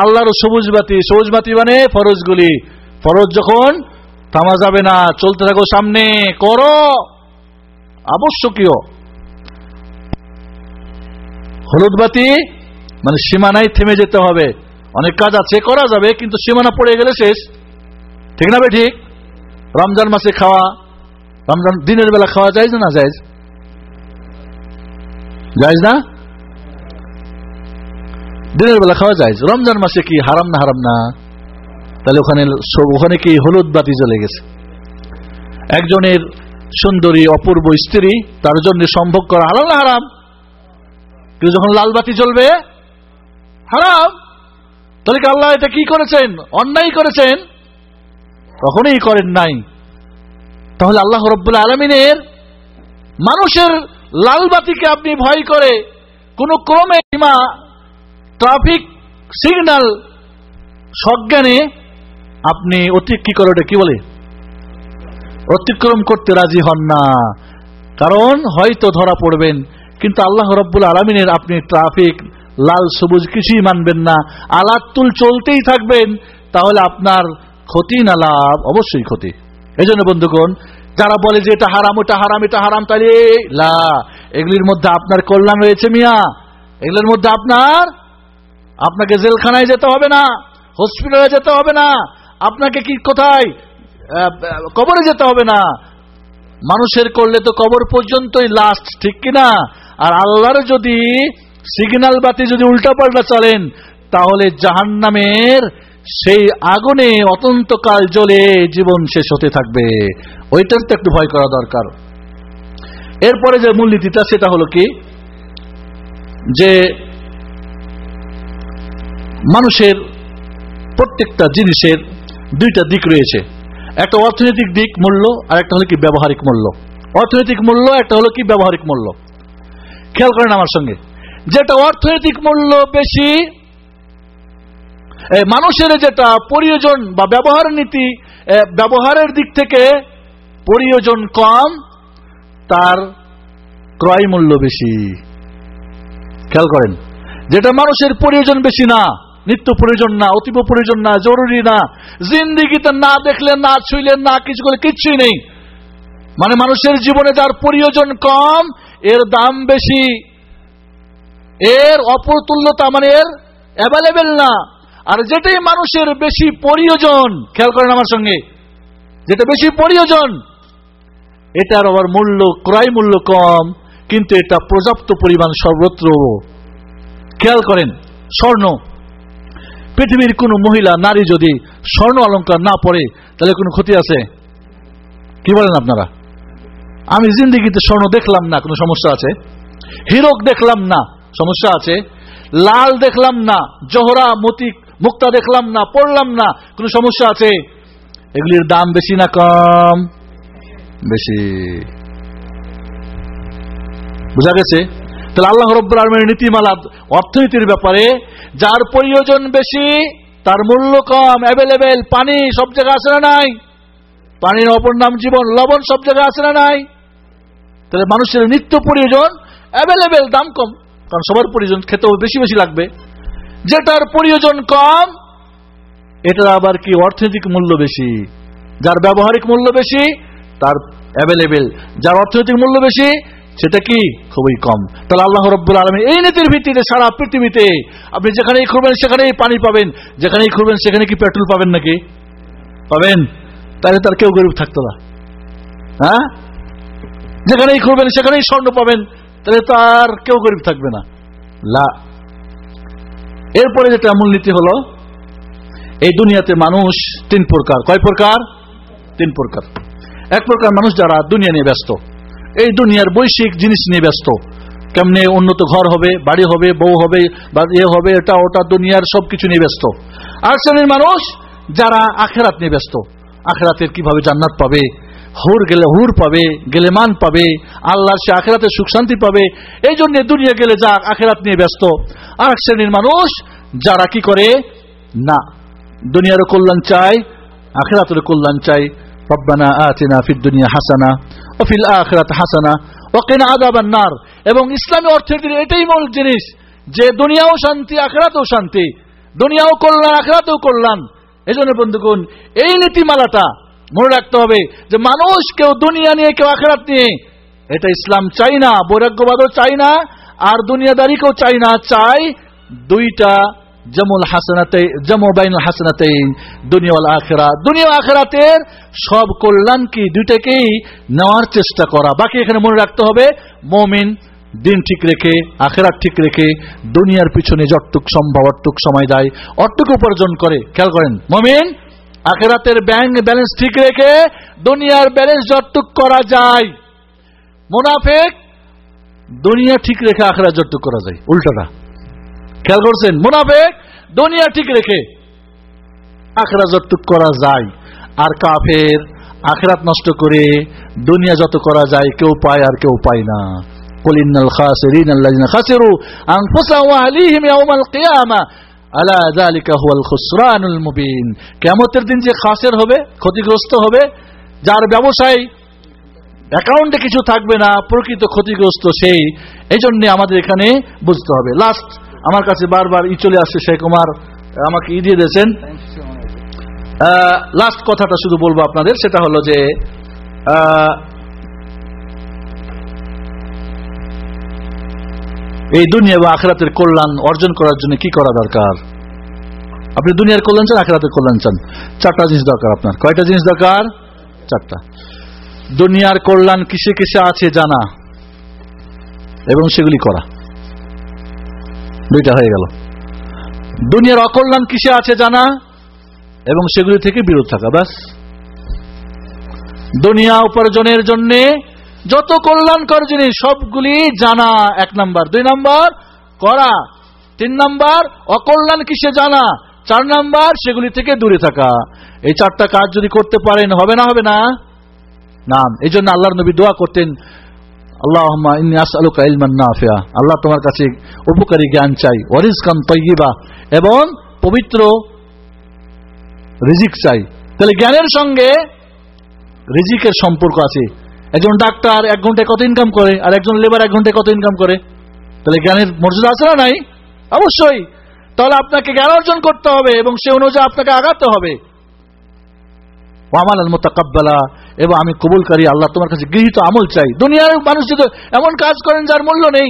আল্লাহর সবুজ বাতি সবুজ বাতি মানে ফরজগুলি। ফরজ যখন থামা যাবে না, চলতে থাকো সামনে, করো। আবশ্যকীয়। হলুদ বাতি মানে সীমানায় থেমে যেতে হবে। অনেক কাজ আছে, করা যাবে, কিন্তু সীমানা পড়ে গেলে শেষ। ঠিক না ঠিক? রমজান মাসে খাওয়া, রমজান দিনের বেলা খাওয়া যায় না যায় যায় না? দিনের বেলা খাওয়া যায়। রমজান মাসে কি হারাম না হারাম না? তাহলে ওখানে ওখানে কি হলুদ বাতি জ্বলে গেছে? একজনের সুন্দরী, অপূর্ব স্ত্রী, তার জন্য সম্ভব করা হারাম না হারাম? কিন্তু যখন লাল বাতি জ্বলবে, হারাম? তাহলে কি আল্লাহ এটা কি করেছেন? অন্যায় করেছেন? কখনোই করেন নাই। তাহলে আল্লাহ রব্বুল আলমিনের মানুষের লাল বাতিকে আপনি ভয় করে কোন ক্রমে সীমা ট্রাফিক সিগন্যাল সজ্ঞানে আপনি অতি কি করে ওটা বলে? অতিক্রম করতে রাজি হন না। কারণ হয়তো ধরা পড়বেন, কিন্তু আল্লাহ রব্বুল আলমিনের আপনি ট্রাফিক লাল সবুজ কিছুই মানবেন না। আলাতুল চলতেই থাকবেন, তাহলে আপনার ক্ষতি না লাভ অবশ্যই ক্ষতি। এই জন্য বন্ধুগণ, যারা বলে যে এটা হারাম, ওটা হারাম, এটা হারাম, তাহলে লা, এগুলির মধ্যে আপনার কল্যাণ রয়েছে মিয়া। এগুলোর মধ্যে আপনার আপনাকে জেলখানায় যেতে হবে না, হসপিটালে যেতে হবে না, আপনাকে কি কোথায় কবরে যেতে হবে না। মানুষের করলে তো কবর পর্যন্তই লাস্ট ঠিক কিনা? আর আল্লাহর যদি সিগন্যাল বাতি যদি উল্টাপাল্টা চলেন, তাহলে জাহান নামের সেই আগুনে অতন্তকাল জ্বলে জীবন শেষ হতে থাকবে। ওইটার তো একটু ভয় করা দরকার। এরপরে যে মূলনীতিটা, সেটা হলো কি? যে মানুষের প্রত্যেকটা জিনিসের দুইটা দিক রয়েছে। একটা অর্থনৈতিক দিক মূল্য আর একটা হলো কি ব্যবহারিক মূল্য। অর্থনৈতিক মূল্য, একটা হলো কি ব্যবহারিক মূল্য। খেয়াল করেন আমার সঙ্গে। যেটা অর্থনৈতিক মূল্য বেশি মানুষের যেটা প্রয়োজন বা ব্যবহার নীতি ব্যবহারের দিক থেকে প্রয়োজন কম, তার ক্রয় মূল্য বেশি। খেয়াল করেন। যেটা মানুষের প্রয়োজন বেশি না নিত্য প্রয়োজন না, অতীব প্রয়োজন না, জরুরি না। জিন্দিগিতে না দেখলেন না ছুইলেন না কিছু করে কিচ্ছুই নেই। মানে মানুষের জীবনে যার প্রয়োজন কম, এর দাম বেশি। এর অপরতুল্যতা মানে এর অ্যাভেলেবেল না। আর যেটাই মানুষের বেশি প্রয়োজন, খেয়াল করেন আমার সঙ্গে, যেটা বেশি প্রয়োজন, এটার আবার মূল্য, ক্রয় মূল্য কম, কিন্তু এটা পর্যাপ্ত পরিমাণ সর্বত্র। খেয়াল করেন, স্বর্ণ। পৃথিবীর কোন মহিলা, নারী যদি স্বর্ণ অলঙ্কার না পড়ে তাহলে কোনো ক্ষতি আছে? কি বলেন আপনারা? আমি জিন্দিগিতে স্বর্ণ দেখলাম না, কোনো সমস্যা আছে? হিরক দেখলাম না, সমস্যা আছে? লাল দেখলাম না, জহরা মতি মুক্তা দেখলাম না, পড়লাম না, কোনো সমস্যা আছে? এগুলির দাম বেশি না কম? বেশি। বুঝা গেছে? তাহলে আল্লাহ রব্বুল আলমের নীতিমালা, অর্থনীতির ব্যাপারে যার প্রয়োজন বেশি, তার মূল্য কম অ্যাভেলেবেল পানি সব জায়গায় আসে না নাই? পানির অপর নাম জীবন, লবণ সব জায়গায় আসে না নাই? তাহলে মানুষের নিত্য প্রয়োজন অ্যাভেলেবেল দাম কম। কারণ সবার প্রয়োজন খেতেও বেশি বেশি লাগবে। যেটার প্রয়োজন কম, এটার আবার কি অর্থনৈতিক মূল্য বেশি? যার ব্যবহারিক মূল্য বেশি, তার অ্যাভেলেবেল যার অর্থনৈতিক মূল্য বেশি সেটা কি? খুবই কম। তাহলে আল্লাহ রব্বুল আলমী এই নীতির ভিত্তিতে সারা পৃথিবীতে আপনি যেখানেই খুঁড়বেন সেখানেই পানি পাবেন। যেখানেই খুঁড়বেন সেখানে কি পেট্রোল পাবেন নাকি? পাবেন। তাহলে তার কেউ গরিব থাকতো না। হ্যাঁ? যেখানেই খুঁড়বেন সেখানেই স্বর্ণ পাবেন। তাহলে তার কেউ গরিব থাকবে না। লা। এরপরে যেটা মূলনীতি হলো, এই দুনিয়াতে মানুষ তিন প্রকার। কয় প্রকার? তিন প্রকার। এক প্রকার মানুষ যারা দুনিয়া নিয়ে ব্যস্ত। এই দুনিয়ার বৈশ্বিক জিনিস নিয়ে ব্যস্ত। কেমনে উন্নত ঘর হবে, বাড়ি হবে, বউ হবে, বা ইয়ে হবে, এটা, ওটা, দুনিয়ার সবকিছু নিয়ে ব্যস্ত। আর শ্রেণির মানুষ যারা আখেরাত নিয়ে ব্যস্ত, আখেরাতের কীভাবে জান্নাত পাবে, হুর গেলে হুর পাবে, গেলে মান পাবে, আল্লাহর সে আখেরাতে সুখ শান্তি পাবে, এই জন্য দুনিয়া গেলে যা আখেরাত নিয়ে ব্যস্ত। আর এক শ্রেণির মানুষ যারা কি করে? না। দুনিয়ারও কল্যাণ চাই আখেরাতের কল্যাণ চাই রব্বানা আতিনা ফিদ দুনিয়া হাসানা ও ফিল আখেরাত হাসানা ওকেনা আদাবান নার এবং ইসলামী অর্থনীতির এটাই মূল জিনিস যে দুনিয়াও শান্তি, আখেরাতেও শান্তি। দুনিয়াও কল্যাণ, আখেরাতেও কল্যাণ। এই জন্য বন্ধুগণ, এই নীতিমালাটা মনে রাখতে হবে যে মানুষ কেউ দুনিয়া নিয়ে, কেউ আখেরাত নিয়ে, এটা ইসলাম চাই না, বৈরাগ্যবাদও চাই না, আর দুনিয়াদারিকেও চাই না। চাই দুইটা জমুল হাসানাতে জমবাইনুল হাসানাতে দুনিয়াল আখেরা। দুনিয়া আখেরাতের সব কল্যাণ কি? দুইটাকেই নেওয়ার চেষ্টা করা। বাকি এখানে মনে রাখতে হবে, মমিন দিন ঠিক রেখে, আখেরাত ঠিক রেখে দুনিয়ার পিছনে যতটুক সম্ভব অটুক সময় দেয় অটুক উপার্জন করে। খেয়াল করেন, মমিন আখেরাতের ব্যাংক ব্যালেন্স ঠিক রেখে দুনিয়ার ব্যালেন্স যতটুক করা যায়। মোনাফেক দুনিয়া ঠিক রেখে আখেরাত যতটুক করা যায়। উল্টাটা। খেয়াল করছেন? মুনাফেক, দুনিয়া ঠিক রেখে আখরা যতটুক করা যায়, আর কাফের আখরাত নষ্ট করে দুনিয়া যত করা যায়, কেউ পায় আর কেউ পায় না। কলিনাল খাসিরিন আল্লাযিনা খাসিরু আনফুসাহুম ওয়া আহলিহিম ইয়াউমাল কিয়ামা। আলা যালিকা হুয়াল খুসরানুল মুবিন। কিয়ামতের দিন যে খাসের হবে, ক্ষতিগ্রস্ত হবে, যার ব্যবসায় অ্যাকাউন্টে কিছু থাকবে না, প্রকৃত ক্ষতিগ্রস্ত সেই এই জন্য আমাদের এখানে বুঝতে হবে। লাস্ট আমার কাছে বারবার ই চলে আসছে, শেখ কুমার আমাকে ই দিয়ে দিয়েছেন। লাস্ট কথাটা শুধু বলব আপনাদের, সেটা হলো যে এই দুনিয়া বা আখরাতের কল্যাণ অর্জন করার জন্য কি করা দরকার? আপনি দুনিয়ার কল্যাণ চান, আখরাতের কল্যাণ চান? চারটা জিনিস দরকার আপনার। কয়টা জিনিস দরকার? চারটা। দুনিয়ার কল্যাণ কিসে কিসে আছে জানা, এবং সেগুলি করা। দুইটা হয়ে গেল। দুনিয়ার অকল্যাণ কিসে আছে জানা? এবং সেগুলি থেকে বিরত থাকা, ব্যাস। দুনিয়া উপার্জনের জন্য যত কল্যাণকর জিনিস, সবগুলি জানা এক নাম্বার। দুই নাম্বার, করা। তিন নাম্বার, অকল্যাণ কিসে জানা? চার নাম্বার, সেগুলি থেকে দূরে থাকা। এই চারটা কাজ যদি করতে পারেন, হবে না হবে না? নাম। এই জন্য আল্লাহর নবী দোয়া করতেন আল্লাহ আল্লাহ তোমার কাছে উপকারী জ্ঞান চাই, ওয়ারিজকান তৈবা এবং পবিত্র রিজিক চাই। তাহলে জ্ঞানের সঙ্গে রিজিকের সম্পর্ক আছে। একজন ডাক্তার এক ঘন্টায় কত ইনকাম করে, আর একজন লেবার এক ঘন্টায় কত ইনকাম করে? তাহলে জ্ঞানের মর্যাদা আছে না নাই? অবশ্যই। তাহলে আপনাকে জ্ঞান অর্জন করতে হবে, এবং সে অনুযায়ী আপনাকে আগাতে হবে। ওয়ামাল মোতাকাব্বালা, এবং আমি কবুলকারী আল্লাহ তোমার কাছে গৃহীত আমল চাই। দুনিয়ার মানুষ যদি এমন কাজ করেন যার মূল্য নেই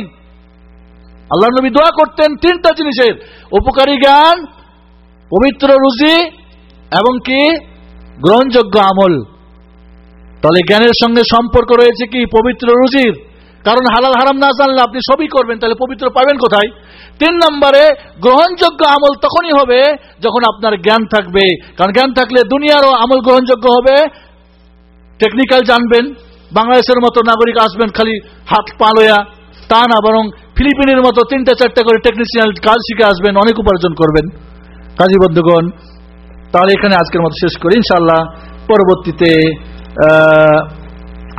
আল্লাহ নবী দোয়া করতেন তিনটা জিনিসের। উপকারী জ্ঞান, পবিত্র রুজি, এবং কি? গ্রহণযোগ্য আমল। তাহলে জ্ঞানের সঙ্গে সম্পর্ক রয়েছে কি? পবিত্র রুজির। কারণ হালাল হারাম না জানলে আপনি সবই করবেন, তাহলে পবিত্র পাবেন কোথায়? তিন নম্বরে গ্রহণযোগ্য আমল তখনই হবে যখন আপনার জ্ঞান থাকবে। কারণ জ্ঞান থাকলে দুনিয়ারও আমল গ্রহণযোগ্য হবে। টেকনিক্যাল জানবেন, বাংলাদেশের মতো নাগরিক আসবেন খালি হাত পালোয়া তা না, বরং ফিলিপিনের মতো তিনটা চারটা করে টেকনিশিয়ান কাজ শিখে আসবেন, অনেক উপার্জন করবেন। কাজী বন্ধুগণ, তাহলে এখানে আজকের মতো শেষ করি। ইনশাল্লাহ পরবর্তীতে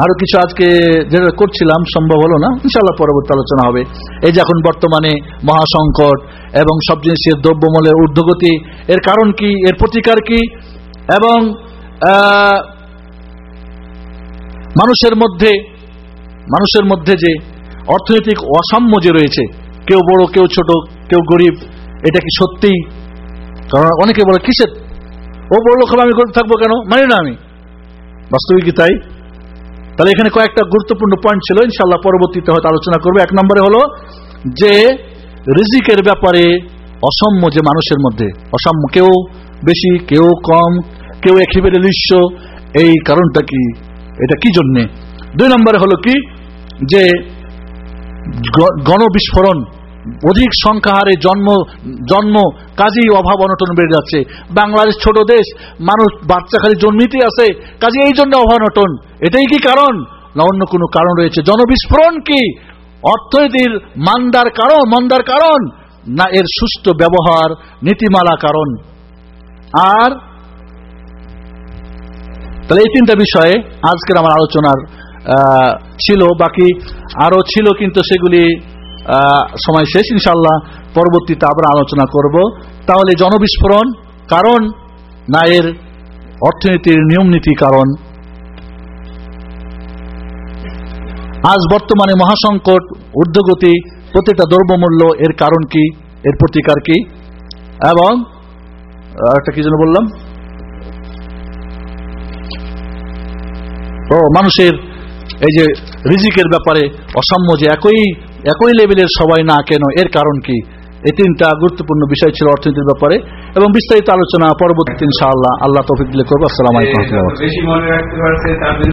আরও কিছু আজকে যেটা করছিলাম, সম্ভব হলো না। ইনশাল্লাহ পরবর্তী আলোচনা হবে। এই যে এখন বর্তমানে মহাসংকট এবং সব জিনিসের দ্রব্যমূল্যের ঊর্ধ্বগতি, এর কারণ কি, এর প্রতিকার কি? এবং মানুষের মধ্যে মানুষের মধ্যে যে অর্থনৈতিক অসাম্য যে রয়েছে, কেউ বড়, কেউ ছোট, কেউ গরিব, এটা কি সত্যিই কারণ অনেকে বলে, কিসের? ও বড় লোক আমি থাকব কেন? মানি না আমি। বাস্তবিক তাই। তাহলে এখানে কয়েকটা গুরুত্বপূর্ণ পয়েন্ট ছিল ইনশাল্লাহ পরবর্তীতে হয়তো আলোচনা করব। এক নম্বরে হলো যে, রিজিকের ব্যাপারে অসম্য যে মানুষের মধ্যে অসম্য কেউ বেশি, কেউ কম, কেউ একেবারে লিস্য এই কারণটা কি, এটা কি জন্যে? দুই নম্বরে হলো কি, যে গণবিস্ফোরণ অধিক সংখ্যা হারে জন্ম জন্ম কাজেই অভাব অনটন বেড়ে যাচ্ছে। বাংলাদেশ ছোট দেশ, মানুষ বাচ্চা খালি জন্মিতে আছে কাজে এই জন্য অভাব অনটন। এটাই কি কারণ? না, অন্য কোনো কারণ রয়েছে। জনবিস্ফোরণ কি? অর্থনীতির মান্দার কারণ, মন্দার কারণ, না এর সুষ্ঠু ব্যবহার, নীতিমালা কারণ? আর তাহলে এই তিনটা বিষয়ে আজকের আমার আলোচনার ছিল, বাকি আরও ছিল, কিন্তু সেগুলি সময় শেষ ইনশাল্লাহ পরবর্তীতে আবার আলোচনা করব। তাহলে জনবিস্ফোরণ কারণ, না এর অর্থনীতির নিয়ম নীতি কারণ। আজ বর্তমানে মহাসংকট, ঊর্ধ্বগতি, প্রতিটা দ্রব্যমূল্য এর কারণ কি, এর প্রতিকার কি? এবং একটা কি যেন বললাম? ও, মানুষের এই যে রিজিকের ব্যাপারে অসাম্য যে একই একই লেভেলের সবাই না কেন? এর কারণ কি? এই তিনটা গুরুত্বপূর্ণ বিষয় ছিল অর্থনীতির ব্যাপারে এবং বিস্তারিত আলোচনা পরবর্তী ইনশাআল্লাহ। আল্লাহ তফিক দিলে করব। আসসালামু